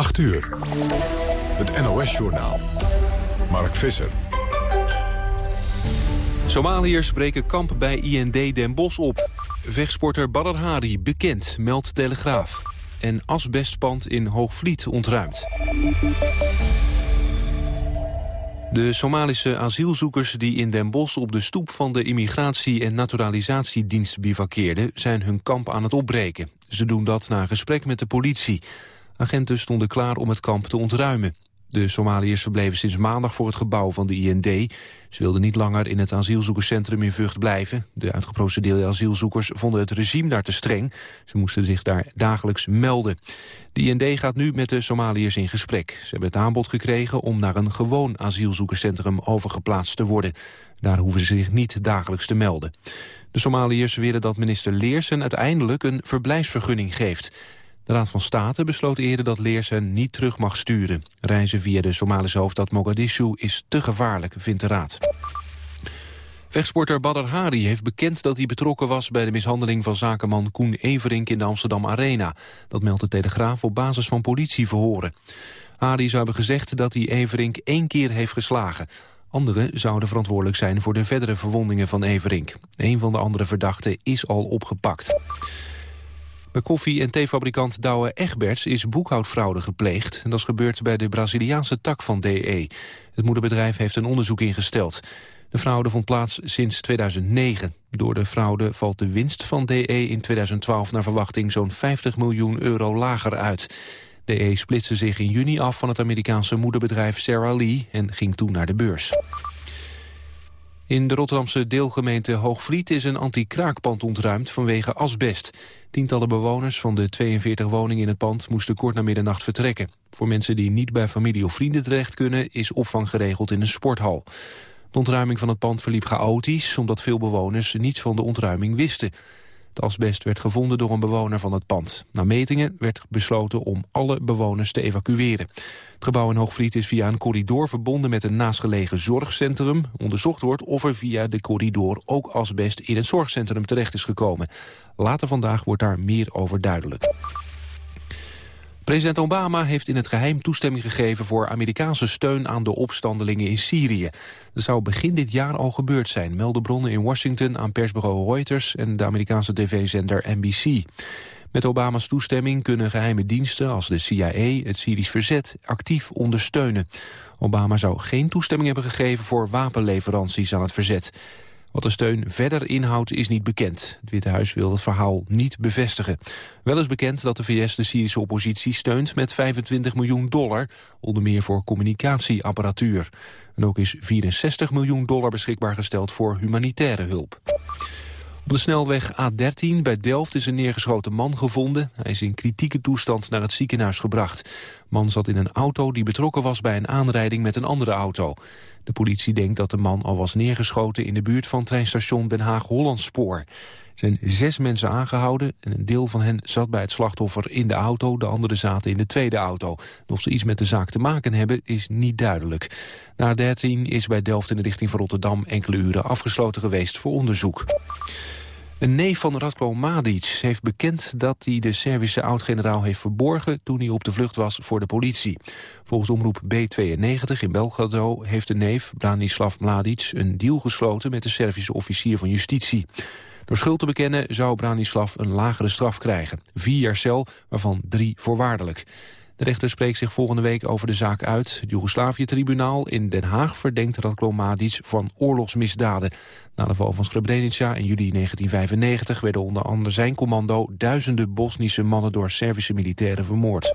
8 uur. Het NOS-journaal. Mark Visser. Somaliërs breken kamp bij IND Den Bosch op. Vechtsporter Badr Hari bekend, meldt Telegraaf. En asbestpand in Hoogvliet ontruimd. De Somalische asielzoekers die in Den Bosch op de stoep van de Immigratie- en Naturalisatiedienst bivakkeerden, zijn hun kamp aan het opbreken. Ze doen dat na gesprek met de politie. Agenten stonden klaar om het kamp te ontruimen. De Somaliërs verbleven sinds maandag voor het gebouw van de IND. Ze wilden niet langer in het asielzoekerscentrum in Vught blijven. De uitgeprocedeerde asielzoekers vonden het regime daar te streng. Ze moesten zich daar dagelijks melden. De IND gaat nu met de Somaliërs in gesprek. Ze hebben het aanbod gekregen om naar een gewoon asielzoekerscentrum overgeplaatst te worden. Daar hoeven ze zich niet dagelijks te melden. De Somaliërs willen dat minister Leersen uiteindelijk een verblijfsvergunning geeft. De Raad van State besloot eerder dat Leersen niet terug mag sturen. Reizen via de Somalische hoofdstad Mogadishu is te gevaarlijk, vindt de Raad. Vechtsporter Badr Hari heeft bekend dat hij betrokken was... bij de mishandeling van zakenman Koen Everink in de Amsterdam Arena. Dat meldt de Telegraaf op basis van politieverhoren. Hari zou hebben gezegd dat hij Everink één keer heeft geslagen. Anderen zouden verantwoordelijk zijn voor de verdere verwondingen van Everink. Een van de andere verdachten is al opgepakt. Bij koffie- en theefabrikant Douwe Egberts is boekhoudfraude gepleegd. En dat is gebeurd bij de Braziliaanse tak van DE. Het moederbedrijf heeft een onderzoek ingesteld. De fraude vond plaats sinds 2009. Door de fraude valt de winst van DE in 2012 naar verwachting zo'n 50 miljoen euro lager uit. DE splitste zich in juni af van het Amerikaanse moederbedrijf Sarah Lee en ging toen naar de beurs. In de Rotterdamse deelgemeente Hoogvliet is een anti-kraakpand ontruimd vanwege asbest. Tientallen bewoners van de 42 woningen in het pand moesten kort na middernacht vertrekken. Voor mensen die niet bij familie of vrienden terecht kunnen is opvang geregeld in een sporthal. De ontruiming van het pand verliep chaotisch omdat veel bewoners niets van de ontruiming wisten. Het asbest werd gevonden door een bewoner van het pand. Na metingen werd besloten om alle bewoners te evacueren. Het gebouw in Hoogvliet is via een corridor verbonden met een naastgelegen zorgcentrum. Onderzocht wordt of er via de corridor ook asbest in het zorgcentrum terecht is gekomen. Later vandaag wordt daar meer over duidelijk. President Obama heeft in het geheim toestemming gegeven voor Amerikaanse steun aan de opstandelingen in Syrië. Dat zou begin dit jaar al gebeurd zijn, melden bronnen in Washington aan persbureau Reuters en de Amerikaanse tv-zender NBC. Met Obama's toestemming kunnen geheime diensten als de CIA het Syrisch verzet actief ondersteunen. Obama zou geen toestemming hebben gegeven voor wapenleveranties aan het verzet. Wat de steun verder inhoudt is niet bekend. Het Witte Huis wil het verhaal niet bevestigen. Wel is bekend dat de VS de Syrische oppositie steunt met 25 miljoen dollar, onder meer voor communicatieapparatuur. En ook is 64 miljoen dollar beschikbaar gesteld voor humanitaire hulp. Op de snelweg A13 bij Delft is een neergeschoten man gevonden. Hij is in kritieke toestand naar het ziekenhuis gebracht. De man zat in een auto die betrokken was bij een aanrijding met een andere auto. De politie denkt dat de man al was neergeschoten in de buurt van treinstation Den Haag-Hollandspoor. Er zijn zes mensen aangehouden en een deel van hen zat bij het slachtoffer in de auto. De anderen zaten in de tweede auto. of ze iets met de zaak te maken hebben is niet duidelijk. Na 13 is bij Delft in de richting van Rotterdam enkele uren afgesloten geweest voor onderzoek. Een neef van Radko Mladic heeft bekend dat hij de Servische oud-generaal heeft verborgen toen hij op de vlucht was voor de politie. Volgens omroep B92 in Belgrado heeft de neef Branislav Mladic een deal gesloten met de Servische officier van justitie. Door schuld te bekennen zou Branislav een lagere straf krijgen. Vier jaar cel, waarvan drie voorwaardelijk. De rechter spreekt zich volgende week over de zaak uit. Het Joegoslavië-tribunaal in Den Haag verdenkt Radko Mladic van oorlogsmisdaden. Na de val van Srebrenica in juli 1995 werden onder andere zijn commando duizenden Bosnische mannen door Servische militairen vermoord.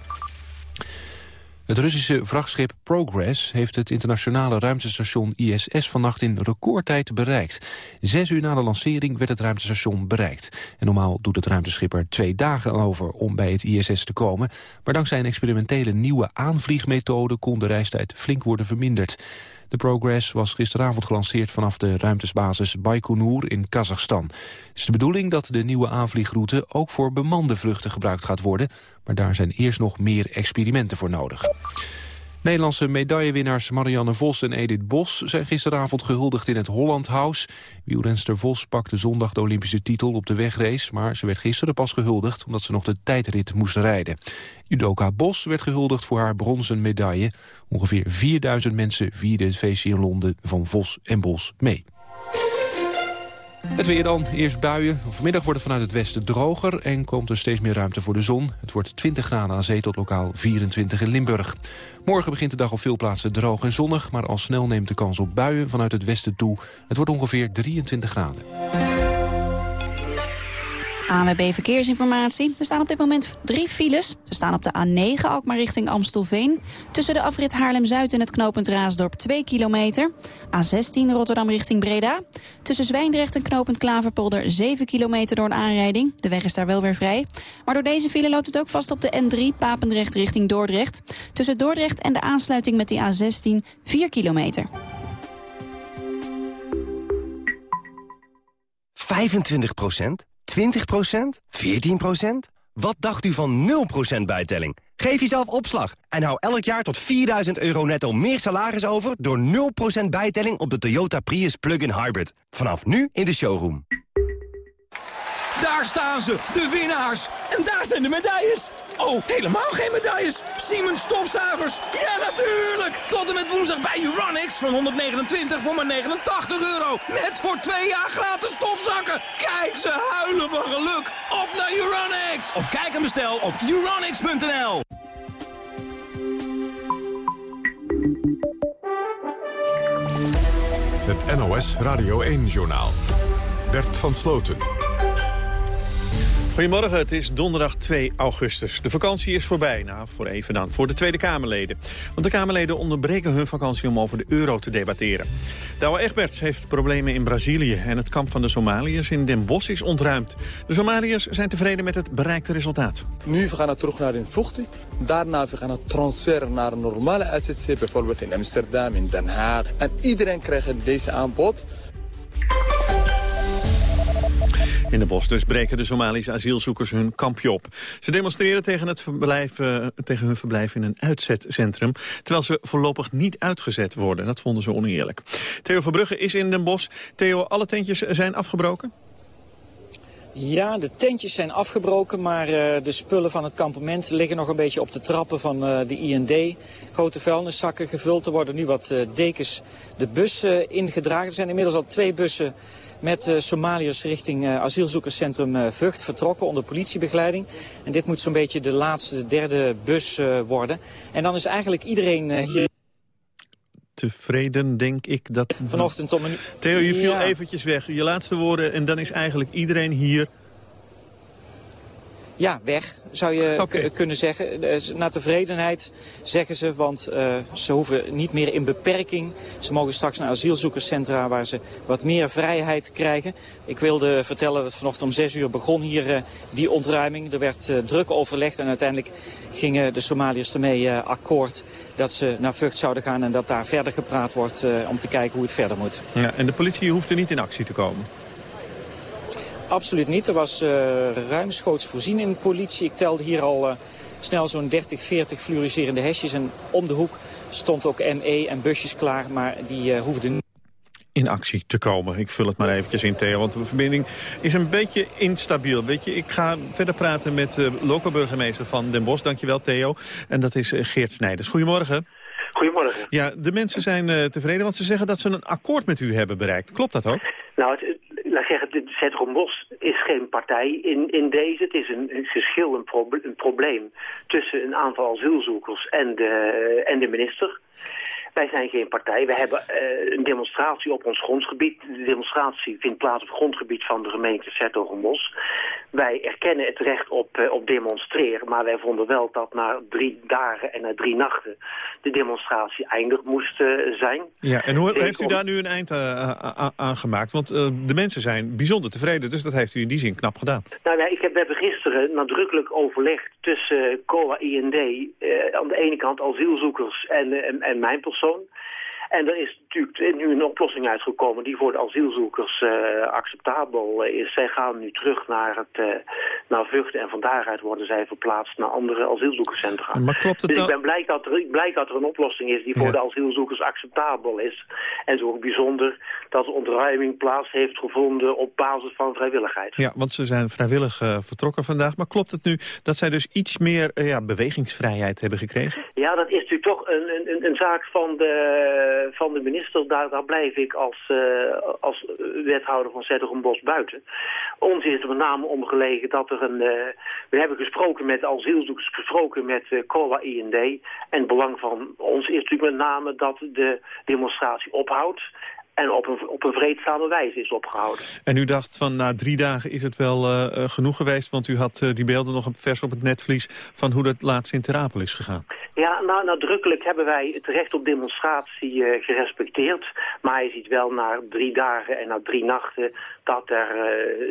Het Russische vrachtschip Progress heeft het internationale ruimtestation ISS vannacht in recordtijd bereikt. Zes uur na de lancering werd het ruimtestation bereikt. En normaal doet het ruimteschip er twee dagen over om bij het ISS te komen. Maar dankzij een experimentele nieuwe aanvliegmethode kon de reistijd flink worden verminderd. De Progress was gisteravond gelanceerd vanaf de ruimtesbasis Baikonur in Kazachstan. Het is de bedoeling dat de nieuwe aanvliegroute ook voor bemande vluchten gebruikt gaat worden, maar daar zijn eerst nog meer experimenten voor nodig. Nederlandse medaillewinnaars Marianne Vos en Edith Bos... zijn gisteravond gehuldigd in het Holland House. Wielrenster Vos pakte zondag de Olympische titel op de wegrace... maar ze werd gisteren pas gehuldigd omdat ze nog de tijdrit moest rijden. Judoka Bos werd gehuldigd voor haar bronzen medaille. Ongeveer 4000 mensen vierden het feestje in Londen van Vos en Bos mee. Het weer dan, eerst buien. Vanmiddag wordt het vanuit het westen droger en komt er steeds meer ruimte voor de zon. Het wordt 20 graden aan zee tot lokaal 24 in Limburg. Morgen begint de dag op veel plaatsen droog en zonnig... maar al snel neemt de kans op buien vanuit het westen toe. Het wordt ongeveer 23 graden. ANWB Verkeersinformatie. Er staan op dit moment drie files. Ze staan op de A9, Alkmaar richting Amstelveen. Tussen de afrit Haarlem-Zuid en het knooppunt Raasdorp 2 kilometer. A16 Rotterdam richting Breda. Tussen Zwijndrecht en knooppunt Klaverpolder 7 kilometer door een aanrijding. De weg is daar wel weer vrij. Maar door deze file loopt het ook vast op de N3 Papendrecht richting Dordrecht. Tussen Dordrecht en de aansluiting met die A16 4 kilometer. 25 20%? 14%? Wat dacht u van 0% bijtelling? Geef jezelf opslag en hou elk jaar tot 4000 euro netto meer salaris over... door 0% bijtelling op de Toyota Prius Plug-in Hybrid. Vanaf nu in de showroom. Daar staan ze, de winnaars. En daar zijn de medailles. Oh, helemaal geen medailles. Siemens stofzuigers. Ja, natuurlijk. Tot en met woensdag bij Uranix van 129 voor maar 89 euro. Net voor twee jaar gratis stofzakken. Kijk, ze huilen van geluk. Op naar Uranix. Of kijk en bestel op uranix.nl. Het NOS Radio 1-journaal. Bert van Sloten. Goedemorgen, het is donderdag 2 augustus. De vakantie is voorbij, nou, voor even dan, voor de Tweede Kamerleden. Want de Kamerleden onderbreken hun vakantie om over de euro te debatteren. Douwe Egberts heeft problemen in Brazilië... en het kamp van de Somaliërs in Den Bosch is ontruimd. De Somaliërs zijn tevreden met het bereikte resultaat. Nu we gaan we terug naar de Vochti. Daarna we gaan we transfer naar een normale SCC, bijvoorbeeld in Amsterdam, in Den Haag. En iedereen krijgt deze aanbod... In de bos dus breken de Somalische asielzoekers hun kampje op. Ze demonstreren tegen, het verblijf, uh, tegen hun verblijf in een uitzetcentrum... terwijl ze voorlopig niet uitgezet worden. Dat vonden ze oneerlijk. Theo Verbrugge is in Den Bosch. Theo, alle tentjes zijn afgebroken? Ja, de tentjes zijn afgebroken, maar uh, de spullen van het kampement liggen nog een beetje op de trappen van uh, de IND. Grote vuilniszakken gevuld. Er worden nu wat dekens de bus ingedragen. Er zijn inmiddels al twee bussen met uh, Somaliërs richting uh, asielzoekerscentrum uh, Vught vertrokken onder politiebegeleiding. En dit moet zo'n beetje de laatste, derde bus worden. En dan is eigenlijk iedereen hier tevreden, denk ik. Dat... Vanochtend om een... Theo, je viel ja. eventjes weg. Je laatste woorden en dan is eigenlijk iedereen hier ja, weg, zou je okay. kunnen zeggen. Naar tevredenheid zeggen ze, want uh, ze hoeven niet meer in beperking. Ze mogen straks naar asielzoekerscentra waar ze wat meer vrijheid krijgen. Ik wilde vertellen dat vanochtend om zes uur begon hier uh, die ontruiming. Er werd uh, druk overlegd en uiteindelijk gingen de Somaliërs ermee akkoord dat ze naar Vught zouden gaan en dat daar verder gepraat wordt om te kijken hoe het verder moet. Ja, en de politie hoeft er niet in actie te komen? Absoluut niet. Er was uh, ruimschoots voorzien in de politie. Ik telde hier al uh, snel zo'n 30, 40 fluoriserende hesjes. En om de hoek stond ook ME en busjes klaar, maar die uh, hoefden niet in actie te komen. Ik vul het maar eventjes in, Theo, want de verbinding is een beetje instabiel. Weet je, ik ga verder praten met de lokale burgemeester van Den Bosch. Dankjewel, Theo. En dat is Geert Snijders. Goedemorgen. Goedemorgen. Ja, de mensen zijn uh, tevreden, want ze zeggen dat ze een akkoord met u hebben bereikt. Klopt dat ook? Nou, het, laat zeggen, Centrum Bos is geen partij in, in deze. Het is een, een geschil, een, proble een probleem tussen een aantal asielzoekers en de, en de minister. Wij zijn geen partij. We hebben uh, een demonstratie op ons grondgebied. De demonstratie vindt plaats op het grondgebied van de gemeente Zertogenbos. Wij erkennen het recht op, uh, op demonstreren, maar wij vonden wel dat na drie dagen en na drie nachten de demonstratie eindig moest uh, zijn. Ja, en hoe heeft u daar nu een eind aan gemaakt? Want de mensen zijn bijzonder tevreden, dus dat heeft u in die zin knap gedaan. Nou ja, ik heb, we hebben gisteren nadrukkelijk overlegd tussen COA-IND, aan de ene kant asielzoekers en, en, en mijn persoon. En er is natuurlijk nu een oplossing uitgekomen die voor de asielzoekers uh, acceptabel is. Zij gaan nu terug naar, het, uh, naar Vught en van daaruit worden zij verplaatst naar andere asielzoekerscentra. Maar klopt het dus ik ben blij dat, er, blij dat er een oplossing is die voor de asielzoekers acceptabel is. En zo ook bijzonder dat de ontruiming plaats heeft gevonden op basis van vrijwilligheid. Ja, want ze zijn vrijwillig uh, vertrokken vandaag. Maar klopt het nu dat zij dus iets meer ja, bewegingsvrijheid hebben gekregen? Ja, dat is toch een, zaak van de, van de minister. Daar, blijf ik als, uh, als wethouder van Zetterenbos buiten. Ons is er met name om gelegen dat er een... Uh, we hebben gesproken met asielzoekers, gesproken met uh, COA IND. En het belang van ons is natuurlijk met name dat de demonstratie ophoudt en op een, op een vreedzame wijze is opgehouden. En u dacht van na drie dagen is het wel uh, genoeg geweest... want u had uh, die beelden nog vers op het netvlies... van hoe dat laatst in Terapel is gegaan. Ja, nou, nadrukkelijk hebben wij het recht op demonstratie uh, gerespecteerd. Maar je ziet wel na drie dagen en na drie nachten... dat er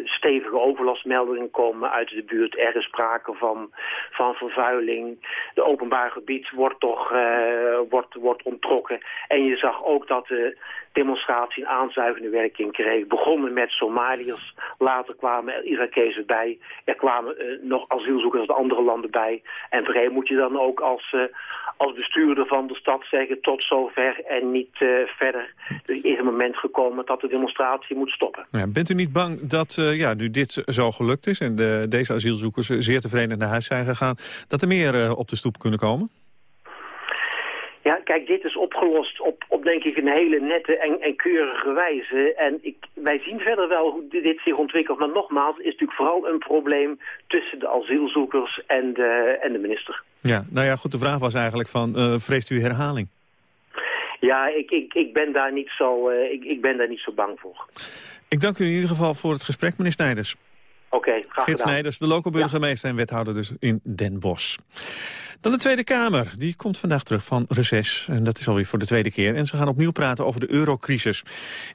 stevige overlastmeldingen komen uit de buurt. Er is sprake van, van vervuiling. De openbaar gebied wordt toch wordt, wordt ontrokken. En je zag ook dat de demonstratie een aanzuigende werking kreeg. Begonnen met Somaliërs, later kwamen Irakezen bij. Er kwamen uh, nog asielzoekers uit andere landen bij. En vrij moet je dan ook als, uh, als bestuurder van de stad zeggen tot zover en niet uh, verder. Er is een moment gekomen dat de demonstratie moet stoppen. Ja, bent u niet bang dat ja, nu dit zo gelukt is en de, deze asielzoekers zeer tevreden naar huis zijn gegaan... dat er meer op de stoep kunnen komen? Ja, kijk, dit is opgelost op, op denk ik een hele nette en, en keurige wijze. En ik, wij zien verder wel hoe dit zich ontwikkelt. Maar nogmaals, is natuurlijk vooral een probleem tussen de asielzoekers en de, en de minister. Ja, nou ja, goed, de vraag was eigenlijk van, uh, vreest u herhaling? Ja, ik, ik, ik, ben daar niet zo, uh, ik, ik ben daar niet zo bang voor. Ik dank u in ieder geval voor het gesprek, meneer Snijders. Oké, okay, graag Gert Snijders, de lokale burgemeester ja. en wethouder dus in Den Bosch. Dan de Tweede Kamer. Die komt vandaag terug van reces. En dat is alweer voor de tweede keer. En ze gaan opnieuw praten over de eurocrisis.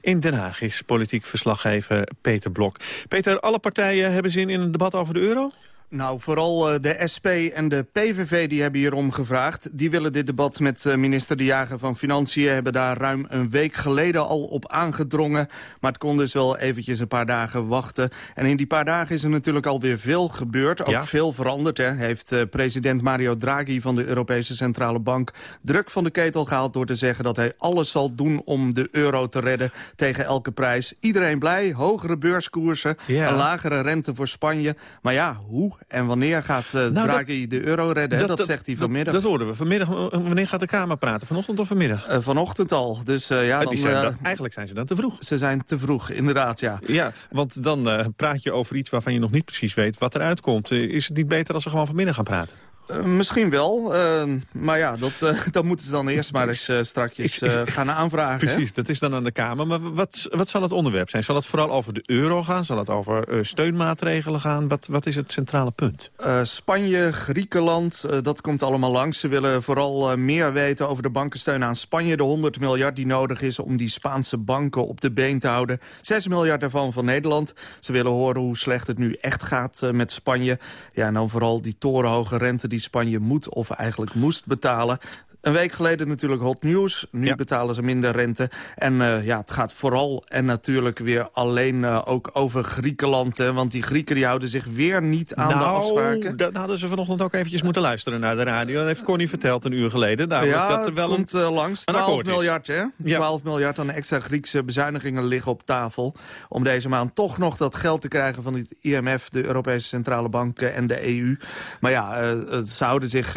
In Den Haag is politiek verslaggever Peter Blok. Peter, alle partijen hebben zin in een debat over de euro? Nou, vooral uh, de SP en de PVV die hebben hierom gevraagd. Die willen dit debat met uh, minister De Jager van Financiën... hebben daar ruim een week geleden al op aangedrongen. Maar het kon dus wel eventjes een paar dagen wachten. En in die paar dagen is er natuurlijk alweer veel gebeurd. Ook Ja. veel veranderd. Hè. Heeft uh, president Mario Draghi van de Europese Centrale Bank... druk van de ketel gehaald door te zeggen dat hij alles zal doen... om de euro te redden tegen elke prijs. Iedereen blij, hogere beurskoersen, Ja. een lagere rente voor Spanje. Maar ja, hoe en wanneer gaat uh, Nou, Draghi de euro redden? Dat, zegt hij vanmiddag. Dat, dat hoorden we. Vanmiddag, eh, wanneer gaat de Kamer praten? Vanochtend of vanmiddag? Uh, vanochtend al. Dus uh, ja, Eh, dan, die zijn dan- eigenlijk zijn ze dan te vroeg. ze zijn te vroeg, inderdaad, ja. Ja, want dan eh, praat je over iets waarvan je nog niet precies weet wat eruit komt. Eh, is het niet beter als we gewoon vanmiddag gaan praten? Uh, misschien wel, uh, maar ja, dat, uh, dat moeten ze dan eerst maar eens strakjes gaan aanvragen. hè? Precies, dat is dan aan de Kamer. Maar wat, wat zal het onderwerp zijn? Zal het vooral over de euro gaan? Zal het over eh, steunmaatregelen gaan? Wat, wat is het centrale punt? Spanje, Griekenland, dat komt allemaal langs. Ze willen vooral meer weten over de bankensteun aan Spanje. De 100 miljard die nodig is om die Spaanse banken op de been te houden. 6 miljard daarvan van Nederland. Ze willen horen hoe slecht het nu echt gaat met Spanje. Ja, en dan vooral die torenhoge rente die Spanje moet of eigenlijk moest betalen. Een week geleden natuurlijk hot nieuws. Nu Ja. betalen ze minder rente. En uh, ja, het gaat vooral en natuurlijk weer alleen uh, ook over Griekenland. Hè, want die Grieken die houden zich weer niet aan de afspraken. Nou, dan hadden ze vanochtend ook eventjes moeten luisteren naar de radio. Dat heeft Connie verteld een uur geleden. Namelijk ja, dat er het wel komt een... uh, langs. een 12 akkoord is. miljard, hè? Ja. 12 miljard aan extra Griekse bezuinigingen liggen op tafel. Om deze maand toch nog dat geld te krijgen van het IMF, de Europese Centrale Bank eh, en de EU. Maar ja, ze houden zich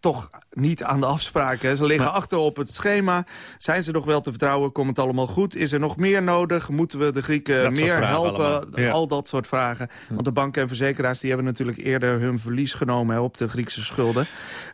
toch niet aan de afspraken. Ze liggen Maar- achter op het schema. Zijn ze nog wel te vertrouwen? Komt het allemaal goed? Is er nog meer nodig? Moeten we de Grieken Dat meer helpen? ja. Al dat soort vragen. Want de banken en verzekeraars die hebben natuurlijk eerder hun verlies genomen hè, op de Griekse schulden.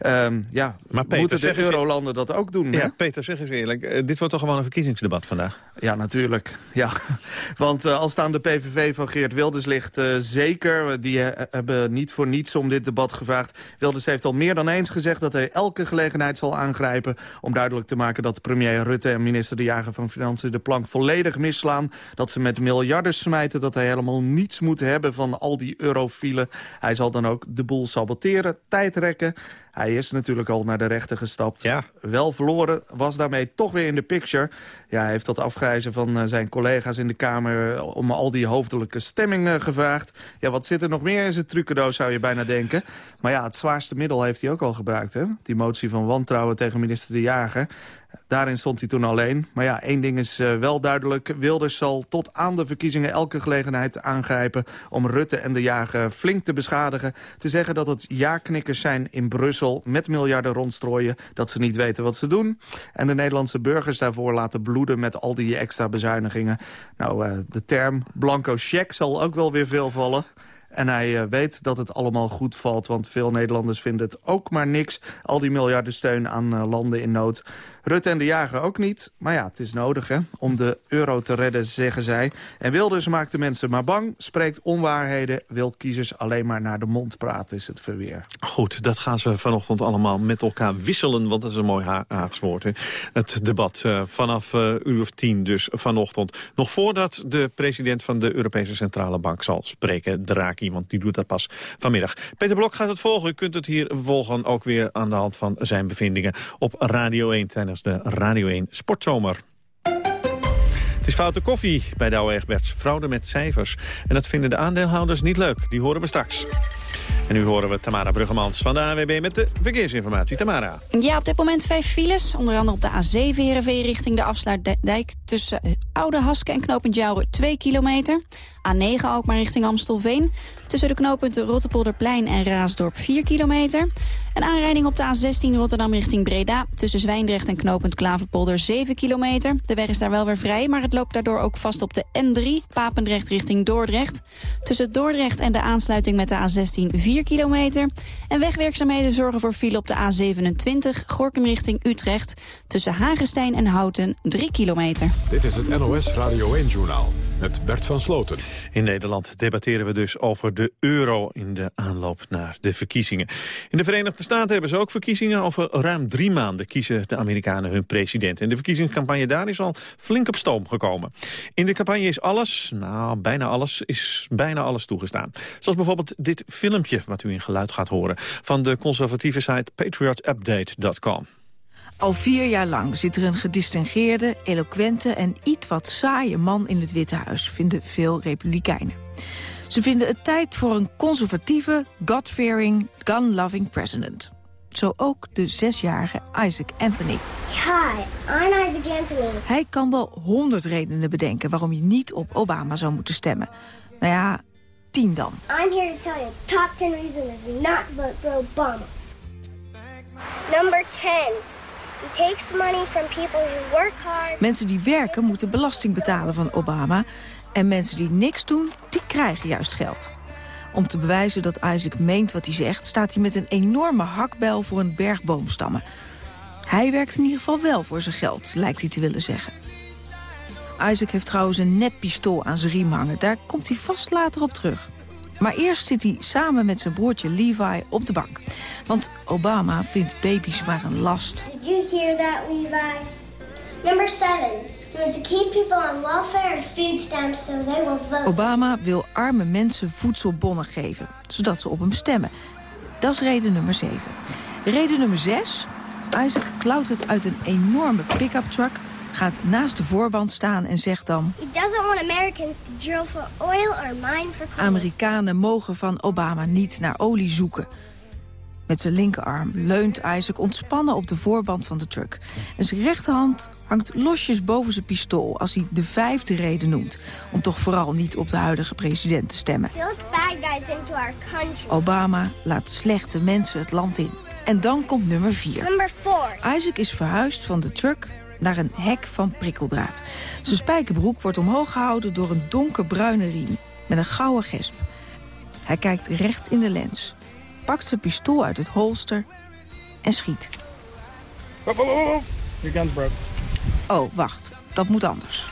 Um, ja, Maar Peter, moeten de eurolanden dat ook doen? hè? Ja, Peter, zeg eens eerlijk. eh, dit wordt toch gewoon een verkiezingsdebat vandaag? Ja, natuurlijk. Ja. Want uh, als het aan de PVV van Geert Wilders ligt, uh, zeker. Die uh, hebben niet voor niets om dit debat gevraagd. Wilders heeft al meer dan eens gezegd dat hij elke gelegenheid zal aangrijpen... om duidelijk te maken dat premier Rutte en minister De Jager van Financiën... de plank volledig misslaan. Dat ze met miljarden smijten, dat hij helemaal niets moet hebben... van al die eurofielen. Hij zal dan ook de boel saboteren, tijd rekken... Hij is natuurlijk al naar de rechter gestapt. Ja. Wel verloren, was daarmee toch weer in de picture. Ja, hij heeft dat afgrijzen van eh, zijn collega's in de Kamer... eh, om al die hoofdelijke stemming eh, gevraagd. Ja, wat zit er nog meer in zijn trucendoos, zou je bijna denken. Maar ja, het zwaarste middel heeft hij ook al gebruikt. Hè? Die motie van wantrouwen tegen minister De Jager. Daarin stond hij toen alleen. Maar ja, één ding is uh, wel duidelijk. Wilders zal tot aan de verkiezingen elke gelegenheid aangrijpen... om Rutte en de Jager flink te beschadigen. Te zeggen dat het ja-knikkers zijn in Brussel... met miljarden rondstrooien, dat ze niet weten wat ze doen. En de Nederlandse burgers daarvoor laten bloeden... met al die extra bezuinigingen. Nou, uh, de term blanco cheque zal ook wel weer veel vallen... En hij uh, weet dat het allemaal goed valt, want veel Nederlanders vinden het ook maar niks. Al die miljarden steun aan uh, landen in nood. Rutte en de Jager ook niet. Maar ja, het is nodig hè, om de euro te redden, zeggen zij. En Wilders maakt de mensen maar bang, spreekt onwaarheden... wil kiezers alleen maar naar de mond praten, is het verweer. Goed, dat gaan ze vanochtend allemaal met elkaar wisselen... want dat is een mooi ha Haags woord, hè? Het debat uh, vanaf uh, uur of tien dus vanochtend. Nog voordat de president van de Europese Centrale Bank zal spreken, Draghi... want die doet dat pas vanmiddag. Peter Blok gaat het volgen. U kunt het hier volgen, ook weer aan de hand van zijn bevindingen... op Radio 1 tijdens de Radio 1 Sportzomer. Het is foute koffie bij Douwe Egberts. Fraude met cijfers. En dat vinden de aandeelhouders niet leuk. Die horen we straks. En nu horen we Tamara Bruggemans van de AWB met de verkeersinformatie. Tamara. Ja, op dit moment vijf files. Onder andere op de A7 Heerenveen richting de afsluitdijk... tussen Oude Haske en Knopend Jouwen 2 kilometer. A9 Alkmaar richting Amstelveen. Tussen de knooppunten Rotterpolderplein en Raasdorp 4 kilometer. Een aanrijding op de A16 Rotterdam richting Breda. Tussen Zwijndrecht en knooppunt Klaverpolder 7 kilometer. De weg is daar wel weer vrij, maar het loopt daardoor ook vast op de N3. Papendrecht richting Dordrecht. Tussen Dordrecht en de aansluiting met de A16 4 kilometer. En wegwerkzaamheden zorgen voor file op de A27 Gorkum richting Utrecht. Tussen Hagestein en Houten 3 kilometer. Dit is het NOS Radio 1-journaal met Bert van Sloten. In Nederland debatteren we dus over de euro in de aanloop naar de verkiezingen. In de Verenigde Staten hebben ze ook verkiezingen. Over ruim drie maanden kiezen de Amerikanen hun president. En de verkiezingscampagne daar is al flink op stoom gekomen. In de campagne is alles, nou bijna alles, is bijna alles toegestaan. Zoals bijvoorbeeld dit filmpje wat u in geluid gaat horen... van de conservatieve site patriotupdate.com. Al vier jaar lang zit er een gedistingeerde, eloquente en iets wat saaie man in het Witte Huis, vinden veel republikeinen. Ze vinden het tijd voor een conservatieve, God-fearing, gun-loving president. Zo ook de zesjarige Isaac Anthony. Hi, I'm Isaac Anthony. Hij kan wel honderd redenen bedenken waarom je niet op Obama zou moeten stemmen. Nou ja, tien dan. I'm here to tell you, top 10 reasons not to vote for Obama. Number 10. Takes money from people who work hard. Mensen die werken moeten belasting betalen van Obama. En mensen die niks doen, die krijgen juist geld. Om te bewijzen dat Isaac meent wat hij zegt... staat hij met een enorme hakbel voor een berg boomstammen. Hij werkt in ieder geval wel voor zijn geld, lijkt hij te willen zeggen. Isaac heeft trouwens een neppistool aan zijn riem hangen. Daar komt hij vast later op terug. Maar eerst zit hij samen met zijn broertje Levi op de bank. Want Obama vindt baby's maar een last. Did you hear that, Levi? Number 7. He wants to keep people on welfare and food stamps so they will vote. Obama wil arme mensen voedselbonnen geven, zodat ze op hem stemmen. Dat is reden nummer 7. Reden nummer 6. Isaac klautert uit een enorme pick-up truck gaat naast de voorband staan en zegt dan... He doesn't want Americans to drill for oil or mine for coal. Amerikanen mogen van Obama niet naar olie zoeken. Met zijn linkerarm leunt Isaac ontspannen op de voorband van de truck. En zijn rechterhand hangt losjes boven zijn pistool... als hij de vijfde reden noemt... om toch vooral niet op de huidige president te stemmen. Obama laat slechte mensen het land in. En dan komt nummer 4. Number 4. Isaac is verhuisd van de truck naar een hek van prikkeldraad. Zijn spijkerbroek wordt omhoog gehouden door een donkerbruine riem met een gouden gesp. Hij kijkt recht in de lens, pakt zijn pistool uit het holster en schiet. Your gun's broke. Oh, wacht, dat moet anders.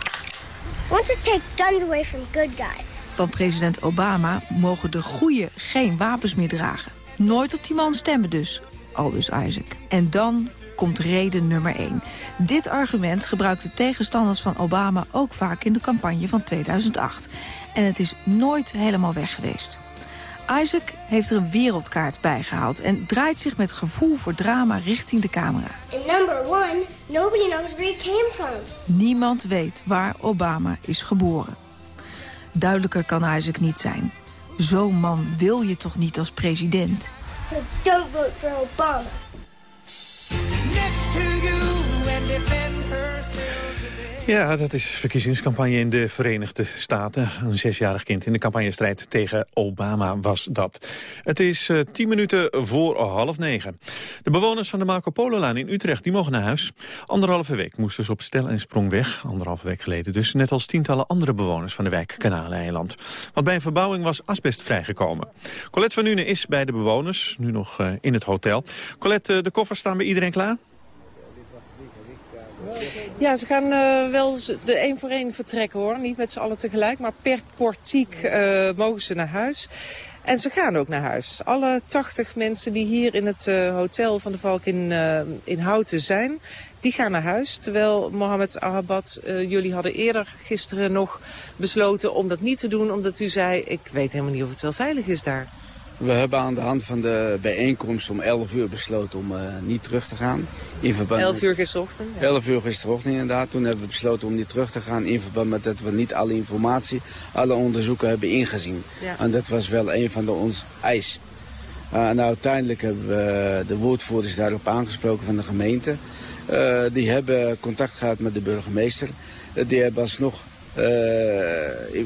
Wants to take guns away from good guys. Van president Obama mogen de goeie geen wapens meer dragen. Nooit op die man stemmen dus, aldus Isaac. En dan komt reden nummer 1. Dit argument gebruikten tegenstanders van Obama ook vaak in de campagne van 2008. En het is nooit helemaal weg geweest. Isaac heeft er een wereldkaart bij gehaald en draait zich met gevoel voor drama richting de camera. One, nobody knows where he came from. Niemand weet waar Obama is geboren. Duidelijker kan Isaac niet zijn. Zo'n man wil je toch niet als president? So don't vote for Obama. Next to you and defend her still Ja, dat is verkiezingscampagne in de Verenigde Staten. Een zesjarig kind in de campagnestrijd tegen Obama was dat. Het is uh, tien minuten voor half negen. De bewoners van de Marco Polo-laan in Utrecht die mogen naar huis. Anderhalve week moesten ze op stel en sprong weg. Anderhalve week geleden dus. Net als tientallen andere bewoners van de wijk Kanaleiland. Want bij een verbouwing was asbest vrijgekomen. Colette van Nuenen is bij de bewoners, nu nog uh, in het hotel. Colette, uh, de koffers staan bij iedereen klaar? Ja, ze gaan uh, wel de één voor één vertrekken hoor. Niet met z'n allen tegelijk, maar per portiek uh, mogen ze naar huis. En ze gaan ook naar huis. Alle 80 mensen die hier in het uh, hotel van de Valk in, in Houten zijn, die gaan naar huis. Terwijl Mohammed Ahabad, jullie hadden eerder gisteren nog besloten om dat niet te doen. Omdat u zei, ik weet helemaal niet of het wel veilig is daar. We hebben aan de hand van de bijeenkomst om 11 uur besloten om uh, niet terug te gaan. In verband 11 uur gisterochtend? Ja. 11 uur gisterochtend inderdaad. Toen hebben we besloten om niet terug te gaan in verband met dat we niet alle informatie, alle onderzoeken hebben ingezien. Ja. En dat was wel een van de ons eis. Uh, en uiteindelijk hebben we de woordvoerders daarop aangesproken van de gemeente. Uh, die hebben contact gehad met de burgemeester. die hebben alsnog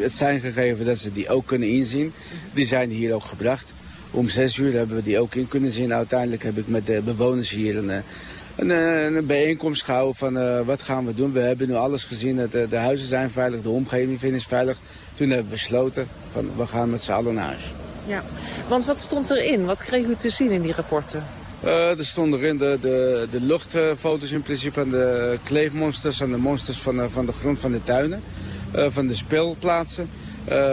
het zijn gegeven dat ze die ook kunnen inzien. Die zijn hier ook gebracht. Om zes uur hebben we die ook in kunnen zien. Uiteindelijk heb ik met de bewoners hier een, een, een bijeenkomst gehouden van uh, wat gaan we doen. We hebben nu alles gezien. De, de huizen zijn veilig, de omgeving is veilig. Toen hebben we besloten van we gaan met z'n allen naar huis. Ja, want wat stond erin? Wat kreeg u te zien in die rapporten? Uh, er stonden erin de, de, de luchtfoto's in principe en de kleefmonsters en de monsters van, uh, van de grond van de tuinen. Uh, van de speelplaatsen,